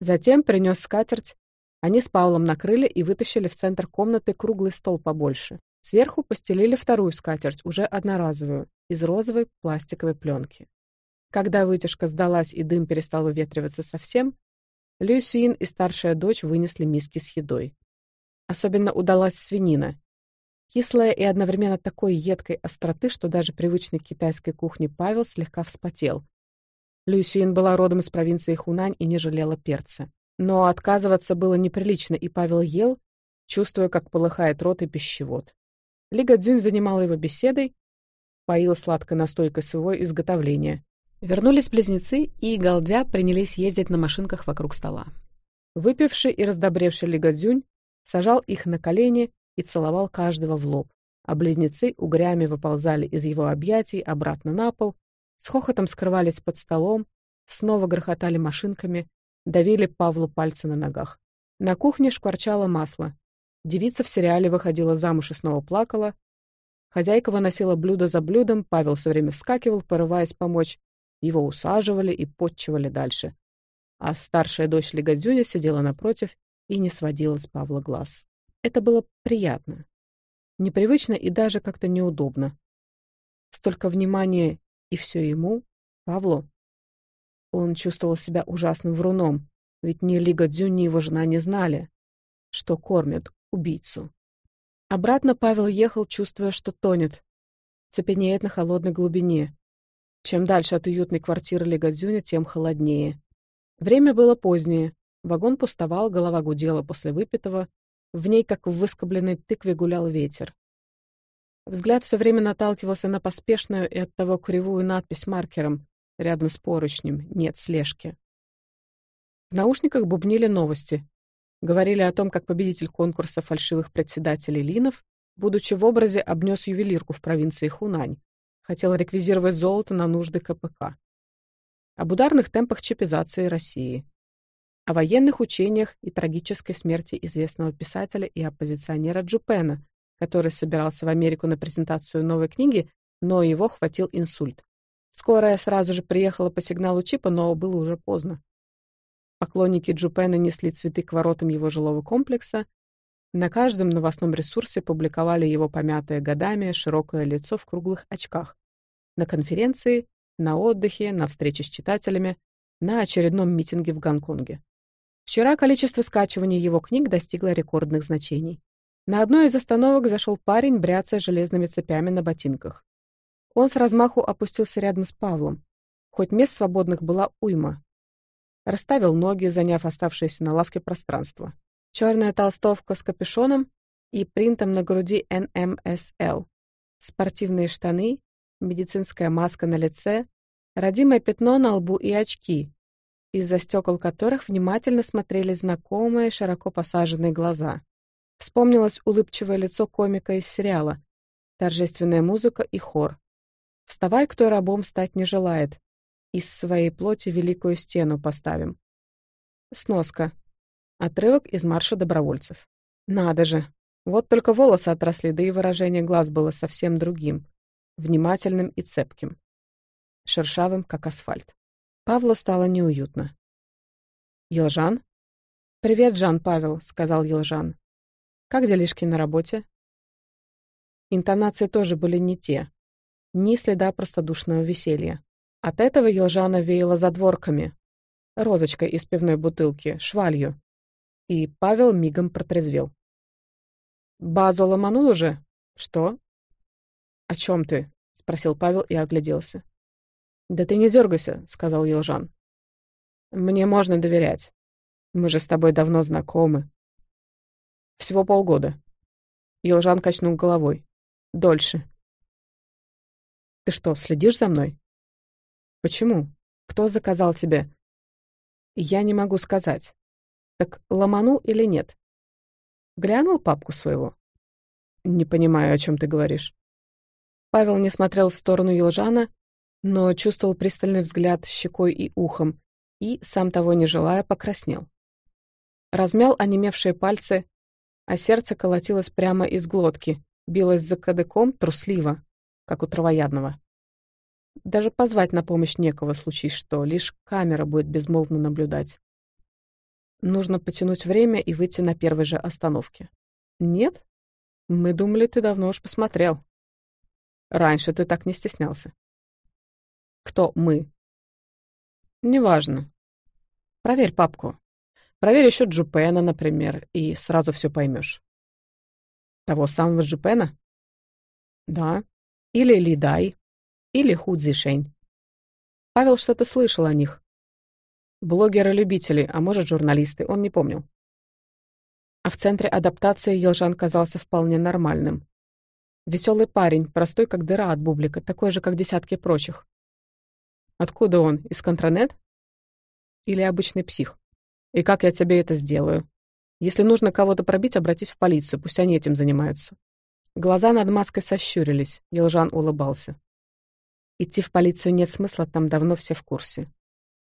Затем принес скатерть, они с Павлом накрыли и вытащили в центр комнаты круглый стол побольше. Сверху постелили вторую скатерть, уже одноразовую, из розовой пластиковой пленки. Когда вытяжка сдалась и дым перестал выветриваться совсем, Люсюин и старшая дочь вынесли миски с едой особенно удалась свинина. Кислая и одновременно такой едкой остроты, что даже привычный к китайской кухне Павел слегка вспотел. Люсюин была родом из провинции Хунань и не жалела перца. Но отказываться было неприлично, и Павел ел, чувствуя, как полыхает рот и пищевод. Лига Дзюнь занимала его беседой, поила сладко настойкой своего изготовления. Вернулись близнецы и, голдя, принялись ездить на машинках вокруг стола. Выпивший и раздобревший Лигадзюнь сажал их на колени и целовал каждого в лоб, а близнецы угрями выползали из его объятий обратно на пол, с хохотом скрывались под столом, снова грохотали машинками, давили Павлу пальцы на ногах. На кухне шкварчало масло. Девица в сериале выходила замуж и снова плакала. Хозяйка выносила блюдо за блюдом, Павел все время вскакивал, порываясь помочь. Его усаживали и подчивали дальше. А старшая дочь Легодзюня сидела напротив и не сводила с Павла глаз. Это было приятно. Непривычно и даже как-то неудобно. Столько внимания и все ему, Павло. Он чувствовал себя ужасным вруном, ведь ни Лига Дзю, ни его жена не знали, что кормят убийцу. Обратно Павел ехал, чувствуя, что тонет, цепенеет на холодной глубине. Чем дальше от уютной квартиры Легодзюня, тем холоднее. Время было позднее. Вагон пустовал, голова гудела после выпитого, в ней, как в выскобленной тыкве, гулял ветер. Взгляд все время наталкивался на поспешную и оттого кривую надпись маркером рядом с поручнем «Нет слежки». В наушниках бубнили новости. Говорили о том, как победитель конкурса фальшивых председателей Линов, будучи в образе, обнес ювелирку в провинции Хунань. Хотел реквизировать золото на нужды КПК. Об ударных темпах чипизации России о военных учениях и трагической смерти известного писателя и оппозиционера Джупена, который собирался в Америку на презентацию новой книги, но его хватил инсульт. Скорая сразу же приехала по сигналу чипа, но было уже поздно. Поклонники Джупена несли цветы к воротам его жилого комплекса. На каждом новостном ресурсе публиковали его помятое годами широкое лицо в круглых очках. На конференции, на отдыхе, на встрече с читателями, на очередном митинге в Гонконге. Вчера количество скачиваний его книг достигло рекордных значений. На одной из остановок зашел парень, бряцая железными цепями на ботинках. Он с размаху опустился рядом с Павлом, хоть мест свободных была уйма. Расставил ноги, заняв оставшееся на лавке пространство. Черная толстовка с капюшоном и принтом на груди NMSL. Эм Спортивные штаны, медицинская маска на лице, родимое пятно на лбу и очки, из-за стекол которых внимательно смотрели знакомые широко посаженные глаза. Вспомнилось улыбчивое лицо комика из сериала, торжественная музыка и хор. «Вставай, кто рабом стать не желает. Из своей плоти великую стену поставим». Сноска. Отрывок из марша добровольцев. «Надо же! Вот только волосы отросли, да и выражение глаз было совсем другим, внимательным и цепким, шершавым, как асфальт. Павлу стало неуютно. «Елжан?» «Привет, Жан Павел», — сказал Елжан. «Как делишки на работе?» Интонации тоже были не те. Ни следа простодушного веселья. От этого Елжана веяло задворками. Розочкой из пивной бутылки, швалью. И Павел мигом протрезвел. «Базу ломанул уже? Что?» «О чем ты?» — спросил Павел и огляделся. «Да ты не дергайся», — сказал Елжан. «Мне можно доверять. Мы же с тобой давно знакомы». «Всего полгода». Елжан качнул головой. «Дольше». «Ты что, следишь за мной?» «Почему? Кто заказал тебе?» «Я не могу сказать. Так ломанул или нет?» «Глянул папку своего?» «Не понимаю, о чем ты говоришь». Павел не смотрел в сторону Елжана, но чувствовал пристальный взгляд щекой и ухом и, сам того не желая, покраснел. Размял онемевшие пальцы, а сердце колотилось прямо из глотки, билось за кадыком трусливо, как у травоядного. Даже позвать на помощь некого, случись что, лишь камера будет безмолвно наблюдать. Нужно потянуть время и выйти на первой же остановке. Нет? Мы думали, ты давно уж посмотрел. Раньше ты так не стеснялся кто мы. Неважно. Проверь папку. Проверь еще Джупена, например, и сразу все поймешь. Того самого Джупена? Да. Или Лидай, или Худзишень. Павел что-то слышал о них. Блогеры-любители, а может, журналисты, он не помнил. А в центре адаптации Елжан казался вполне нормальным. Веселый парень, простой как дыра от бублика, такой же, как десятки прочих. Откуда он? Из контранет? Или обычный псих? И как я тебе это сделаю? Если нужно кого-то пробить, обратись в полицию, пусть они этим занимаются. Глаза над маской сощурились, Елжан улыбался. Идти в полицию нет смысла, там давно все в курсе.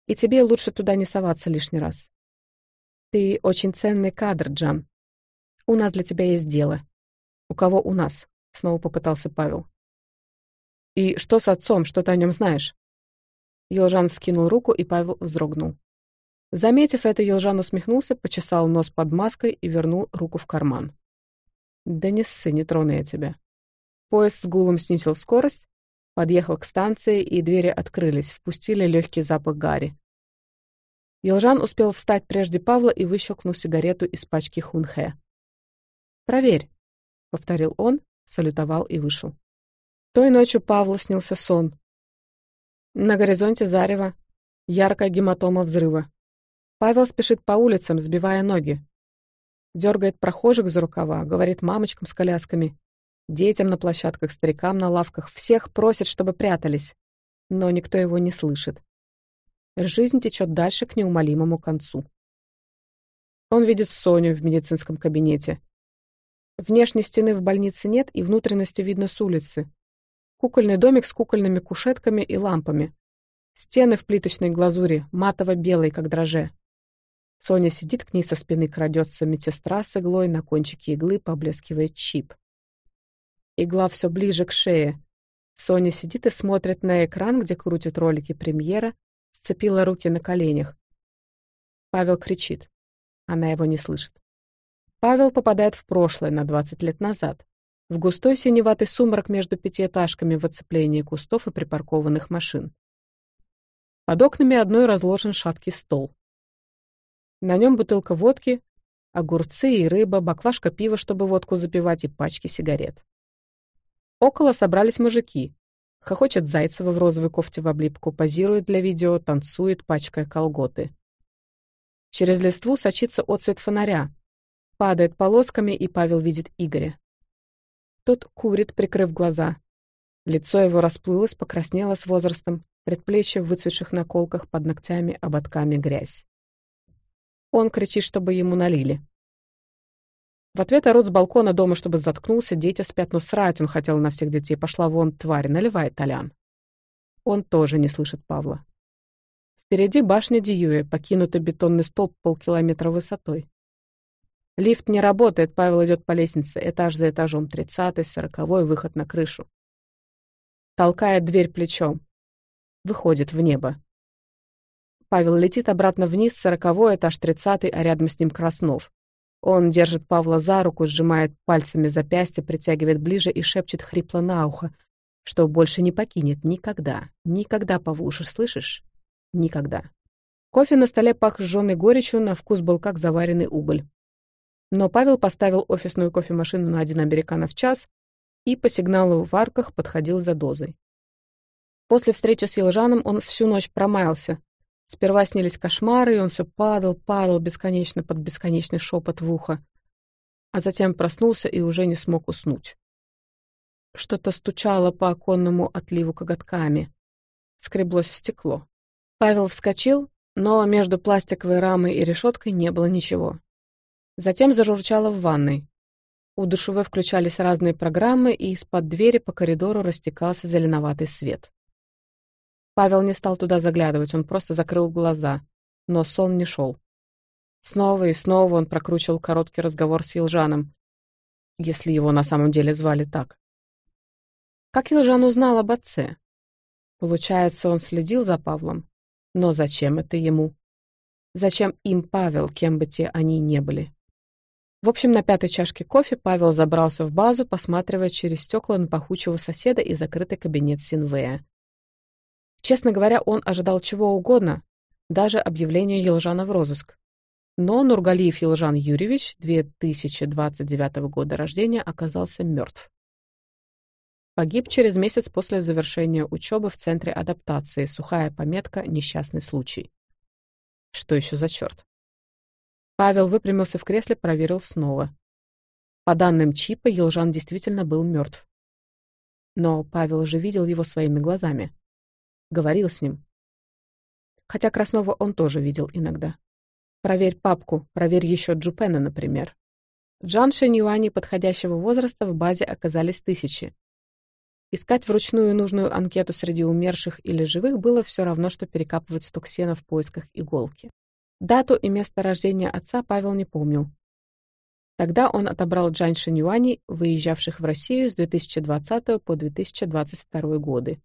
И тебе лучше туда не соваться лишний раз. Ты очень ценный кадр, Джан. У нас для тебя есть дело. У кого у нас? Снова попытался Павел. И что с отцом, что ты о нем знаешь? Елжан вскинул руку, и Павел вздрогнул. Заметив это, Елжан усмехнулся, почесал нос под маской и вернул руку в карман. «Да не ссы, не трону я тебя». Поезд с гулом снизил скорость, подъехал к станции, и двери открылись, впустили легкий запах гари. Елжан успел встать прежде Павла и выщелкнул сигарету из пачки хунхэ. «Проверь», — повторил он, салютовал и вышел. Той ночью Павлу снился сон. На горизонте зарево, яркая гематома взрыва. Павел спешит по улицам, сбивая ноги. Дергает прохожих за рукава, говорит мамочкам с колясками, детям на площадках, старикам на лавках, всех просит, чтобы прятались. Но никто его не слышит. Жизнь течет дальше к неумолимому концу. Он видит Соню в медицинском кабинете. Внешней стены в больнице нет, и внутренности видно с улицы кукольный домик с кукольными кушетками и лампами. Стены в плиточной глазури, матово-белой, как дроже. Соня сидит к ней со спины, крадется медсестра с иглой, на кончике иглы поблескивает чип. Игла все ближе к шее. Соня сидит и смотрит на экран, где крутят ролики премьера, сцепила руки на коленях. Павел кричит. Она его не слышит. Павел попадает в прошлое на 20 лет назад в густой синеватый сумрак между пятиэтажками в оцеплении кустов и припаркованных машин. Под окнами одной разложен шаткий стол. На нем бутылка водки, огурцы и рыба, баклажка пива, чтобы водку запивать, и пачки сигарет. Около собрались мужики. Хохочет Зайцева в розовой кофте в облипку, позирует для видео, танцует, пачкая колготы. Через листву сочится отцвет фонаря. Падает полосками, и Павел видит Игоря тот курит, прикрыв глаза. Лицо его расплылось, покраснело с возрастом, предплечья в выцветших наколках под ногтями, ободками грязь. Он кричит, чтобы ему налили. В ответ орут с балкона дома, чтобы заткнулся, дети спят, но срать он хотел на всех детей. Пошла вон, тварь, наливай, Толян. Он тоже не слышит Павла. Впереди башня Диюя, покинутый бетонный столб полкилометра высотой. Лифт не работает, Павел идет по лестнице, этаж за этажом, тридцатый, сороковой, выход на крышу. Толкает дверь плечом. Выходит в небо. Павел летит обратно вниз, сороковой, этаж тридцатый, а рядом с ним Краснов. Он держит Павла за руку, сжимает пальцами запястье, притягивает ближе и шепчет хрипло на ухо, что больше не покинет никогда. Никогда, Павлуша, слышишь? Никогда. Кофе на столе пах сжёной горечью, на вкус был как заваренный уголь. Но Павел поставил офисную кофемашину на один американо в час и по сигналу в арках подходил за дозой. После встречи с Елжаном он всю ночь промаялся. Сперва снились кошмары, и он все падал, падал бесконечно под бесконечный шепот в ухо. А затем проснулся и уже не смог уснуть. Что-то стучало по оконному отливу коготками. Скреблось в стекло. Павел вскочил, но между пластиковой рамой и решеткой не было ничего. Затем зажурчало в ванной. У душевой включались разные программы, и из-под двери по коридору растекался зеленоватый свет. Павел не стал туда заглядывать, он просто закрыл глаза, но сон не шел. Снова и снова он прокручивал короткий разговор с Елжаном, если его на самом деле звали так. Как Елжан узнал об отце? Получается, он следил за Павлом. Но зачем это ему? Зачем им Павел, кем бы те они не были? В общем, на пятой чашке кофе Павел забрался в базу, посматривая через стекла на пахучего соседа и закрытый кабинет Синвея. Честно говоря, он ожидал чего угодно, даже объявления Елжана в розыск. Но Нургалиев Елжан Юрьевич 2029 года рождения оказался мертв. Погиб через месяц после завершения учебы в Центре адаптации, сухая пометка «Несчастный случай». Что еще за черт? Павел выпрямился в кресле, проверил снова. По данным чипа, Елжан действительно был мертв. Но Павел же видел его своими глазами. Говорил с ним. Хотя Краснова он тоже видел иногда. Проверь папку, проверь еще Джупена, например. Джан Шэньюани подходящего возраста в базе оказались тысячи. Искать вручную нужную анкету среди умерших или живых было все равно, что перекапывать стуксена в поисках иголки. Дату и место рождения отца Павел не помнил. Тогда он отобрал женщин юаней, выезжавших в Россию с 2020 по 2022 годы.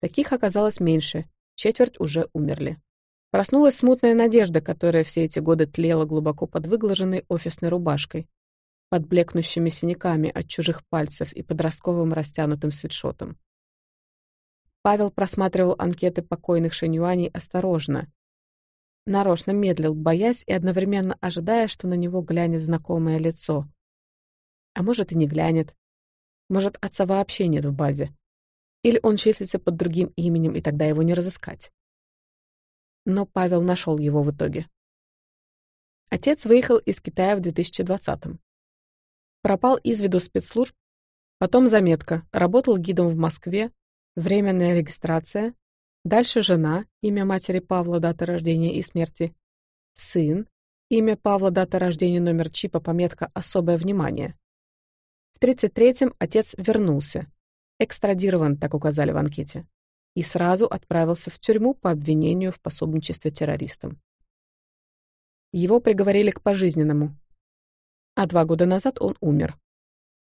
Таких оказалось меньше, четверть уже умерли. Проснулась смутная надежда, которая все эти годы тлела глубоко под выглаженной офисной рубашкой, под блекнущими синяками от чужих пальцев и подростковым растянутым свитшотом. Павел просматривал анкеты покойных шинюаней осторожно, нарочно медлил, боясь и одновременно ожидая, что на него глянет знакомое лицо. А может, и не глянет. Может, отца вообще нет в базе. Или он числится под другим именем, и тогда его не разыскать. Но Павел нашел его в итоге. Отец выехал из Китая в 2020-м. Пропал из виду спецслужб, потом заметка, работал гидом в Москве, временная регистрация, Дальше жена, имя матери Павла, дата рождения и смерти. Сын, имя Павла, дата рождения, номер чипа, пометка «Особое внимание». В 33-м отец вернулся. Экстрадирован, так указали в анкете. И сразу отправился в тюрьму по обвинению в пособничестве террористам. Его приговорили к пожизненному. А два года назад он умер.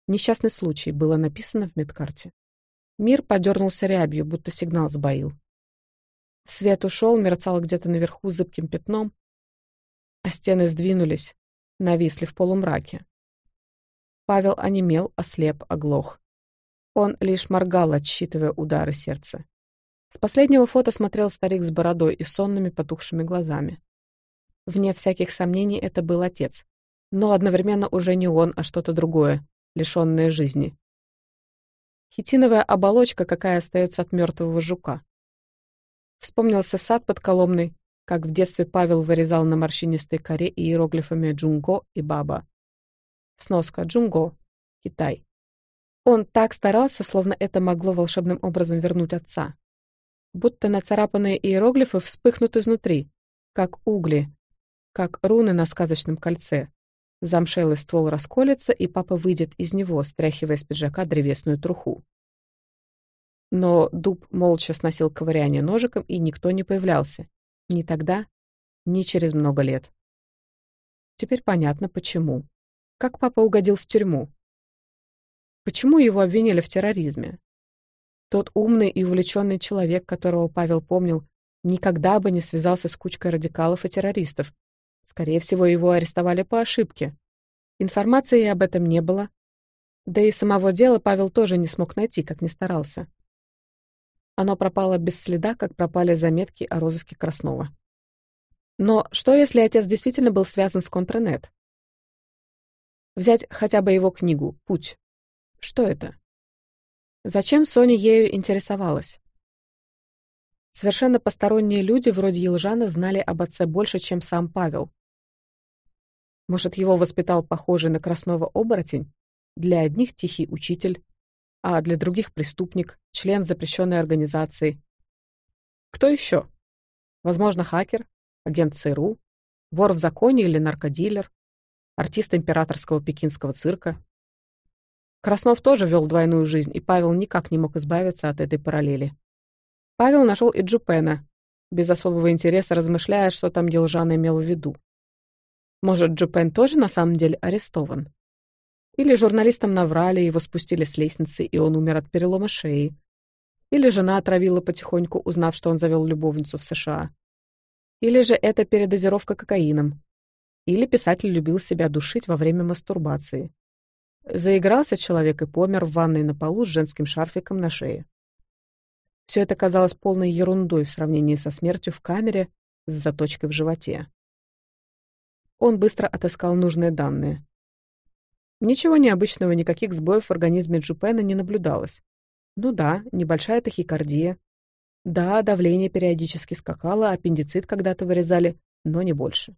Несчастный случай было написано в медкарте. Мир подернулся рябью, будто сигнал сбоил. Свет ушел, мерцал где-то наверху зыбким пятном, а стены сдвинулись, нависли в полумраке. Павел онемел, ослеп, оглох. Он лишь моргал, отсчитывая удары сердца. С последнего фото смотрел старик с бородой и сонными потухшими глазами. Вне всяких сомнений это был отец, но одновременно уже не он, а что-то другое, лишённое жизни. Хитиновая оболочка, какая остается от мертвого жука. Вспомнился сад под Коломной, как в детстве Павел вырезал на морщинистой коре иероглифами «Джунго» и «Баба». Сноска «Джунго» — Китай. Он так старался, словно это могло волшебным образом вернуть отца. Будто нацарапанные иероглифы вспыхнут изнутри, как угли, как руны на сказочном кольце. Замшелый ствол расколется, и папа выйдет из него, стряхивая с пиджака древесную труху но дуб молча сносил ковыряние ножиком, и никто не появлялся. Ни тогда, ни через много лет. Теперь понятно, почему. Как папа угодил в тюрьму? Почему его обвинили в терроризме? Тот умный и увлеченный человек, которого Павел помнил, никогда бы не связался с кучкой радикалов и террористов. Скорее всего, его арестовали по ошибке. Информации об этом не было. Да и самого дела Павел тоже не смог найти, как ни старался. Оно пропало без следа, как пропали заметки о розыске Краснова. Но что, если отец действительно был связан с Контранет? Взять хотя бы его книгу «Путь». Что это? Зачем Соня ею интересовалась? Совершенно посторонние люди вроде Елжана знали об отце больше, чем сам Павел. Может, его воспитал похожий на красного оборотень? Для одних тихий учитель, а для других преступник, член запрещенной организации. Кто еще? Возможно, хакер, агент ЦРУ, вор в законе или наркодилер, артист императорского пекинского цирка. Краснов тоже вел двойную жизнь, и Павел никак не мог избавиться от этой параллели. Павел нашел и Джупена, без особого интереса размышляя, что там Елжан имел в виду. Может, Джупен тоже на самом деле арестован? Или журналистам наврали, его спустили с лестницы, и он умер от перелома шеи. Или жена отравила потихоньку, узнав, что он завел любовницу в США. Или же это передозировка кокаином. Или писатель любил себя душить во время мастурбации. Заигрался человек и помер в ванной на полу с женским шарфиком на шее. Все это казалось полной ерундой в сравнении со смертью в камере с заточкой в животе. Он быстро отыскал нужные данные. Ничего необычного, никаких сбоев в организме Джупена не наблюдалось. Ну да, небольшая тахикардия. Да, давление периодически скакало, аппендицит когда-то вырезали, но не больше.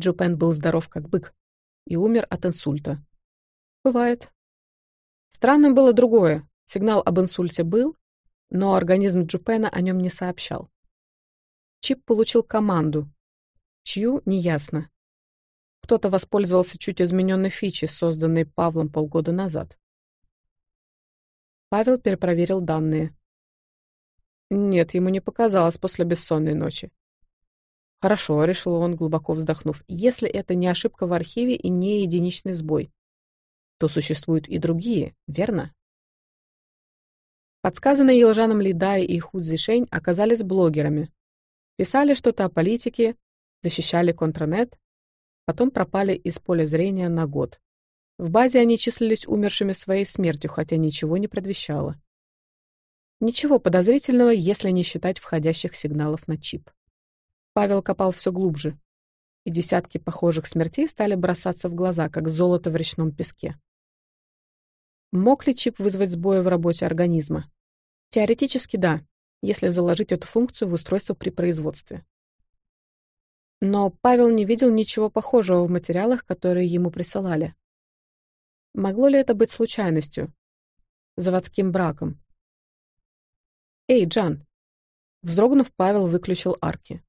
Джупен был здоров как бык и умер от инсульта. Бывает. Странным было другое. Сигнал об инсульте был, но организм Джупена о нем не сообщал. Чип получил команду. Чью — неясно. Кто-то воспользовался чуть измененной фичей, созданной Павлом полгода назад. Павел перепроверил данные. Нет, ему не показалось после бессонной ночи. Хорошо, решил он, глубоко вздохнув. Если это не ошибка в архиве и не единичный сбой, то существуют и другие, верно? Подсказанные Елжаном Ледай и Худзишень оказались блогерами. Писали что-то о политике, защищали контранет, потом пропали из поля зрения на год. В базе они числились умершими своей смертью, хотя ничего не предвещало. Ничего подозрительного, если не считать входящих сигналов на чип. Павел копал все глубже, и десятки похожих смертей стали бросаться в глаза, как золото в речном песке. Мог ли чип вызвать сбои в работе организма? Теоретически да, если заложить эту функцию в устройство при производстве. Но Павел не видел ничего похожего в материалах, которые ему присылали. Могло ли это быть случайностью? Заводским браком? «Эй, Джан!» Вздрогнув, Павел выключил арки.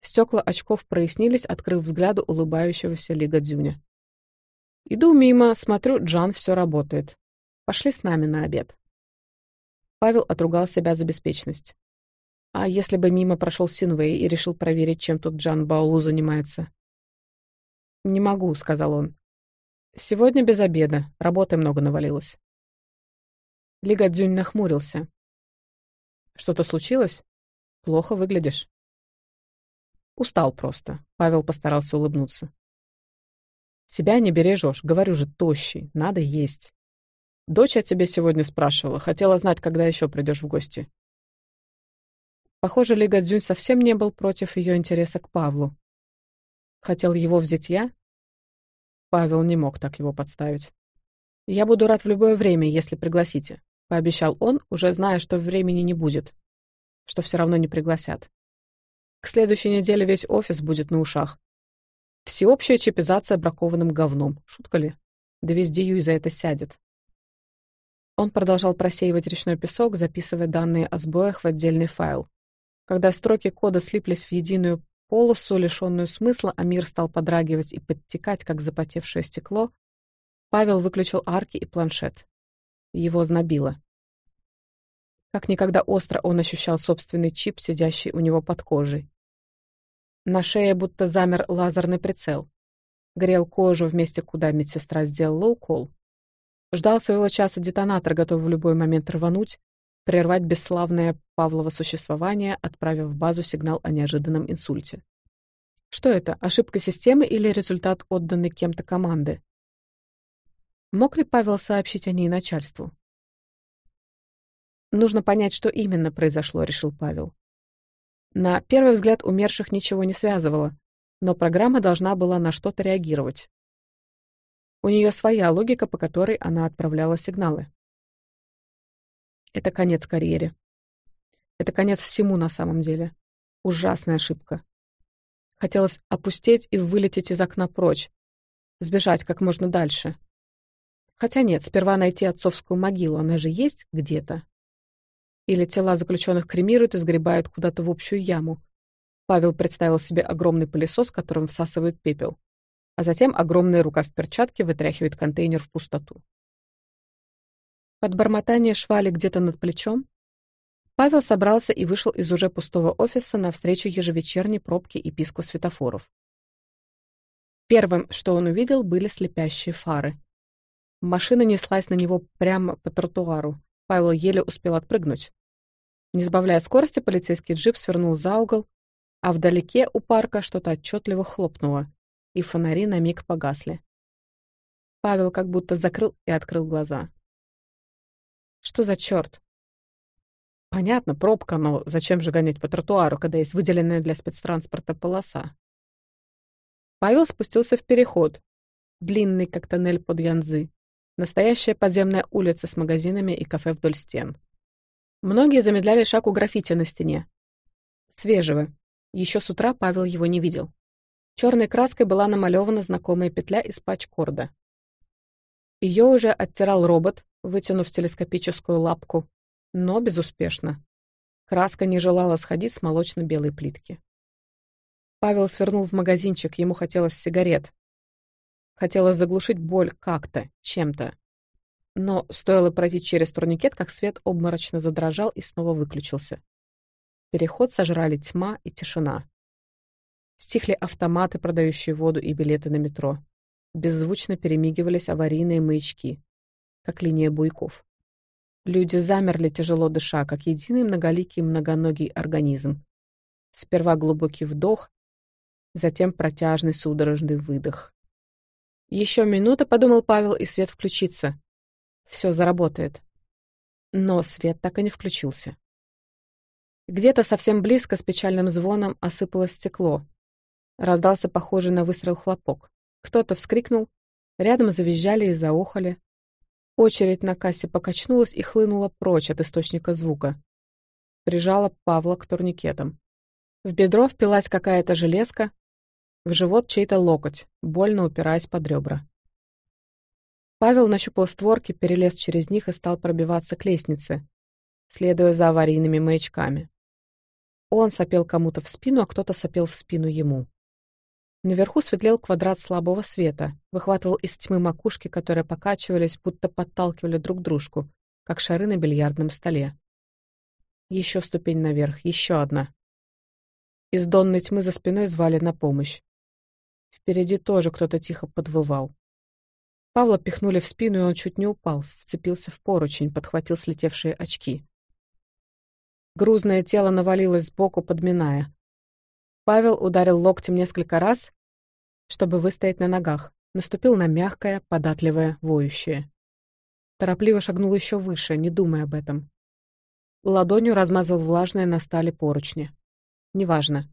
Стекла очков прояснились, открыв взгляду улыбающегося Лига Дзюня. «Иду мимо, смотрю, Джан все работает. Пошли с нами на обед». Павел отругал себя за беспечность. А если бы мимо прошел Синвей и решил проверить, чем тут Джан Баулу занимается? «Не могу», — сказал он. «Сегодня без обеда. Работы много навалилось». Лига Дзюнь нахмурился. «Что-то случилось? Плохо выглядишь». «Устал просто», — Павел постарался улыбнуться. «Себя не бережешь, говорю же, тощий, надо есть». Дочь о тебе сегодня спрашивала, хотела знать, когда еще придешь в гости. Похоже, Лига совсем не был против ее интереса к Павлу. Хотел его взять я? Павел не мог так его подставить. «Я буду рад в любое время, если пригласите», — пообещал он, уже зная, что времени не будет, что все равно не пригласят. К следующей неделе весь офис будет на ушах. Всеобщая чипизация бракованным говном. Шутка ли? Да везде Юй за это сядет. Он продолжал просеивать речной песок, записывая данные о сбоях в отдельный файл. Когда строки кода слиплись в единую полосу, лишенную смысла, а мир стал подрагивать и подтекать, как запотевшее стекло, Павел выключил арки и планшет. Его знобило. Как никогда остро он ощущал собственный чип, сидящий у него под кожей. На шее будто замер лазерный прицел. Грел кожу в месте, куда медсестра сделала укол. Ждал своего часа детонатор, готовый в любой момент рвануть, прервать бесславное Павлова существование, отправив в базу сигнал о неожиданном инсульте. Что это, ошибка системы или результат отданной кем-то команды? Мог ли Павел сообщить о ней начальству? Нужно понять, что именно произошло, решил Павел. На первый взгляд умерших ничего не связывало, но программа должна была на что-то реагировать. У нее своя логика, по которой она отправляла сигналы. Это конец карьере. Это конец всему на самом деле. Ужасная ошибка. Хотелось опустеть и вылететь из окна прочь. Сбежать как можно дальше. Хотя нет, сперва найти отцовскую могилу, она же есть где-то. Или тела заключенных кремируют и сгребают куда-то в общую яму. Павел представил себе огромный пылесос, которым всасывают пепел. А затем огромная рука в перчатке вытряхивает контейнер в пустоту. Под бормотание швали где-то над плечом Павел собрался и вышел из уже пустого офиса навстречу ежевечерней пробке и писку светофоров. Первым, что он увидел, были слепящие фары. Машина неслась на него прямо по тротуару. Павел еле успел отпрыгнуть. Не сбавляя скорости, полицейский джип свернул за угол, а вдалеке у парка что-то отчетливо хлопнуло, и фонари на миг погасли. Павел как будто закрыл и открыл глаза. Что за черт? Понятно, пробка, но зачем же гонять по тротуару, когда есть выделенная для спецтранспорта полоса? Павел спустился в переход, длинный, как тоннель под Янзы. Настоящая подземная улица с магазинами и кафе вдоль стен. Многие замедляли шаг у граффити на стене. Свежего. Еще с утра Павел его не видел. Черной краской была намалевана знакомая петля из пач корда. Ее уже оттирал робот, вытянув телескопическую лапку, но безуспешно. Краска не желала сходить с молочно-белой плитки. Павел свернул в магазинчик, ему хотелось сигарет. Хотелось заглушить боль как-то, чем-то. Но стоило пройти через турникет, как свет обморочно задрожал и снова выключился. Переход сожрали тьма и тишина. Стихли автоматы, продающие воду и билеты на метро. Беззвучно перемигивались аварийные маячки как линия буйков. Люди замерли, тяжело дыша, как единый многоликий многоногий организм. Сперва глубокий вдох, затем протяжный судорожный выдох. «Еще минута», — подумал Павел, — «и свет включится. Все заработает». Но свет так и не включился. Где-то совсем близко с печальным звоном осыпалось стекло. Раздался похожий на выстрел хлопок. Кто-то вскрикнул, рядом завизжали и заохали. Очередь на кассе покачнулась и хлынула прочь от источника звука. Прижала Павла к турникетам. В бедро впилась какая-то железка, в живот чей-то локоть, больно упираясь под ребра. Павел нащупал створки, перелез через них и стал пробиваться к лестнице, следуя за аварийными маячками. Он сопел кому-то в спину, а кто-то сопел в спину ему. Наверху светлел квадрат слабого света, выхватывал из тьмы макушки, которые покачивались, будто подталкивали друг дружку, как шары на бильярдном столе. Еще ступень наверх, еще одна. Из донной тьмы за спиной звали на помощь. Впереди тоже кто-то тихо подвывал. Павла пихнули в спину, и он чуть не упал, вцепился в поручень, подхватил слетевшие очки. Грузное тело навалилось сбоку, подминая. Павел ударил локтем несколько раз, чтобы выстоять на ногах, наступил на мягкое, податливое, воющее. Торопливо шагнул еще выше, не думая об этом. Ладонью размазал влажное на стали поручни. Неважно.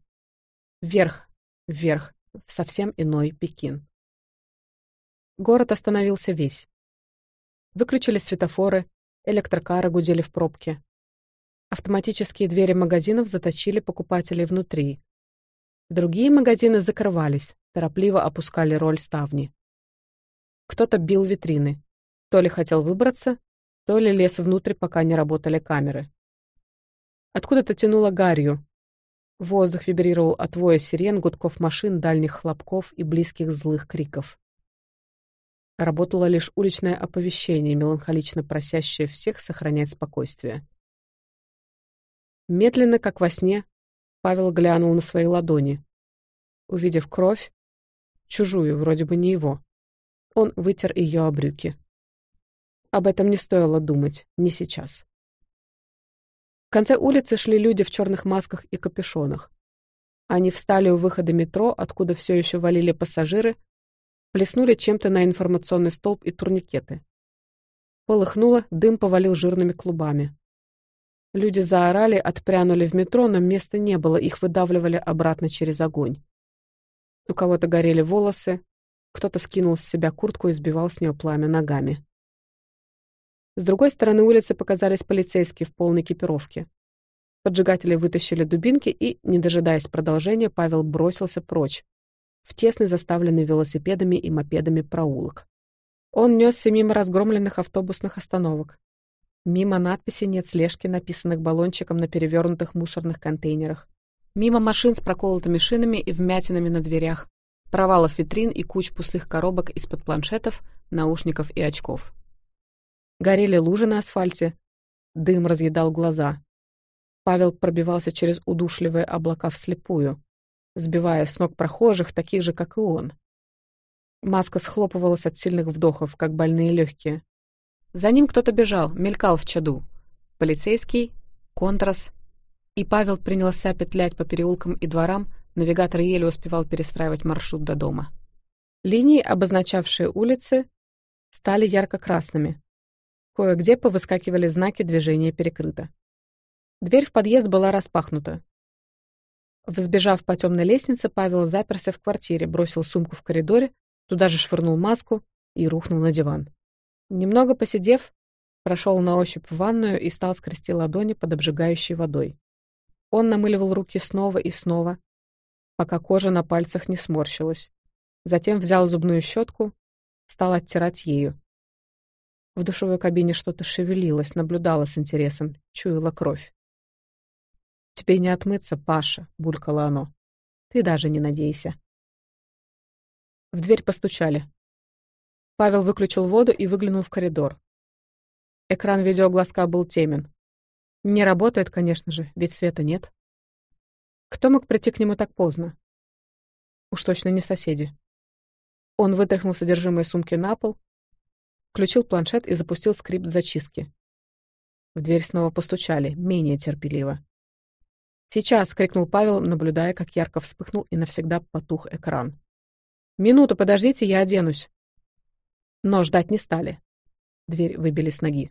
Вверх, вверх, в совсем иной Пекин. Город остановился весь. Выключили светофоры, электрокары гудели в пробке. Автоматические двери магазинов заточили покупателей внутри, Другие магазины закрывались, торопливо опускали роль ставни. Кто-то бил витрины. То ли хотел выбраться, то ли лез внутрь, пока не работали камеры. Откуда-то тянуло гарью. Воздух вибрировал от воя сирен, гудков машин, дальних хлопков и близких злых криков. Работало лишь уличное оповещение, меланхолично просящее всех сохранять спокойствие. Медленно, как во сне, Павел глянул на свои ладони. Увидев кровь, чужую, вроде бы не его, он вытер ее о брюки. Об этом не стоило думать, не сейчас. В конце улицы шли люди в черных масках и капюшонах. Они встали у выхода метро, откуда все еще валили пассажиры, плеснули чем-то на информационный столб и турникеты. Полыхнуло, дым повалил жирными клубами. Люди заорали, отпрянули в метро, но места не было, их выдавливали обратно через огонь. У кого-то горели волосы, кто-то скинул с себя куртку и сбивал с нее пламя ногами. С другой стороны улицы показались полицейские в полной экипировке. Поджигатели вытащили дубинки, и, не дожидаясь продолжения, Павел бросился прочь, в тесный заставленный велосипедами и мопедами проулок. Он несся мимо разгромленных автобусных остановок. Мимо надписи нет слежки, написанных баллончиком на перевернутых мусорных контейнерах. Мимо машин с проколотыми шинами и вмятинами на дверях. Провалов витрин и куч пустых коробок из-под планшетов, наушников и очков. Горели лужи на асфальте. Дым разъедал глаза. Павел пробивался через удушливые облака вслепую, сбивая с ног прохожих, таких же, как и он. Маска схлопывалась от сильных вдохов, как больные легкие. За ним кто-то бежал, мелькал в чаду. Полицейский, контрас. И Павел принялся петлять по переулкам и дворам, навигатор еле успевал перестраивать маршрут до дома. Линии, обозначавшие улицы, стали ярко-красными. Кое-где повыскакивали знаки движения перекрыто. Дверь в подъезд была распахнута. Взбежав по темной лестнице, Павел заперся в квартире, бросил сумку в коридоре, туда же швырнул маску и рухнул на диван. Немного посидев, прошел на ощупь в ванную и стал скрести ладони под обжигающей водой. Он намыливал руки снова и снова, пока кожа на пальцах не сморщилась. Затем взял зубную щетку, стал оттирать ею. В душевой кабине что-то шевелилось, наблюдала с интересом, чуяла кровь. «Тебе не отмыться, Паша», — булькало оно. «Ты даже не надейся». В дверь постучали. Павел выключил воду и выглянул в коридор. Экран видеоглазка был темен. Не работает, конечно же, ведь света нет. Кто мог прийти к нему так поздно? Уж точно не соседи. Он вытряхнул содержимое сумки на пол, включил планшет и запустил скрипт зачистки. В дверь снова постучали, менее терпеливо. «Сейчас!» — крикнул Павел, наблюдая, как ярко вспыхнул и навсегда потух экран. «Минуту, подождите, я оденусь!» Но ждать не стали. Дверь выбили с ноги.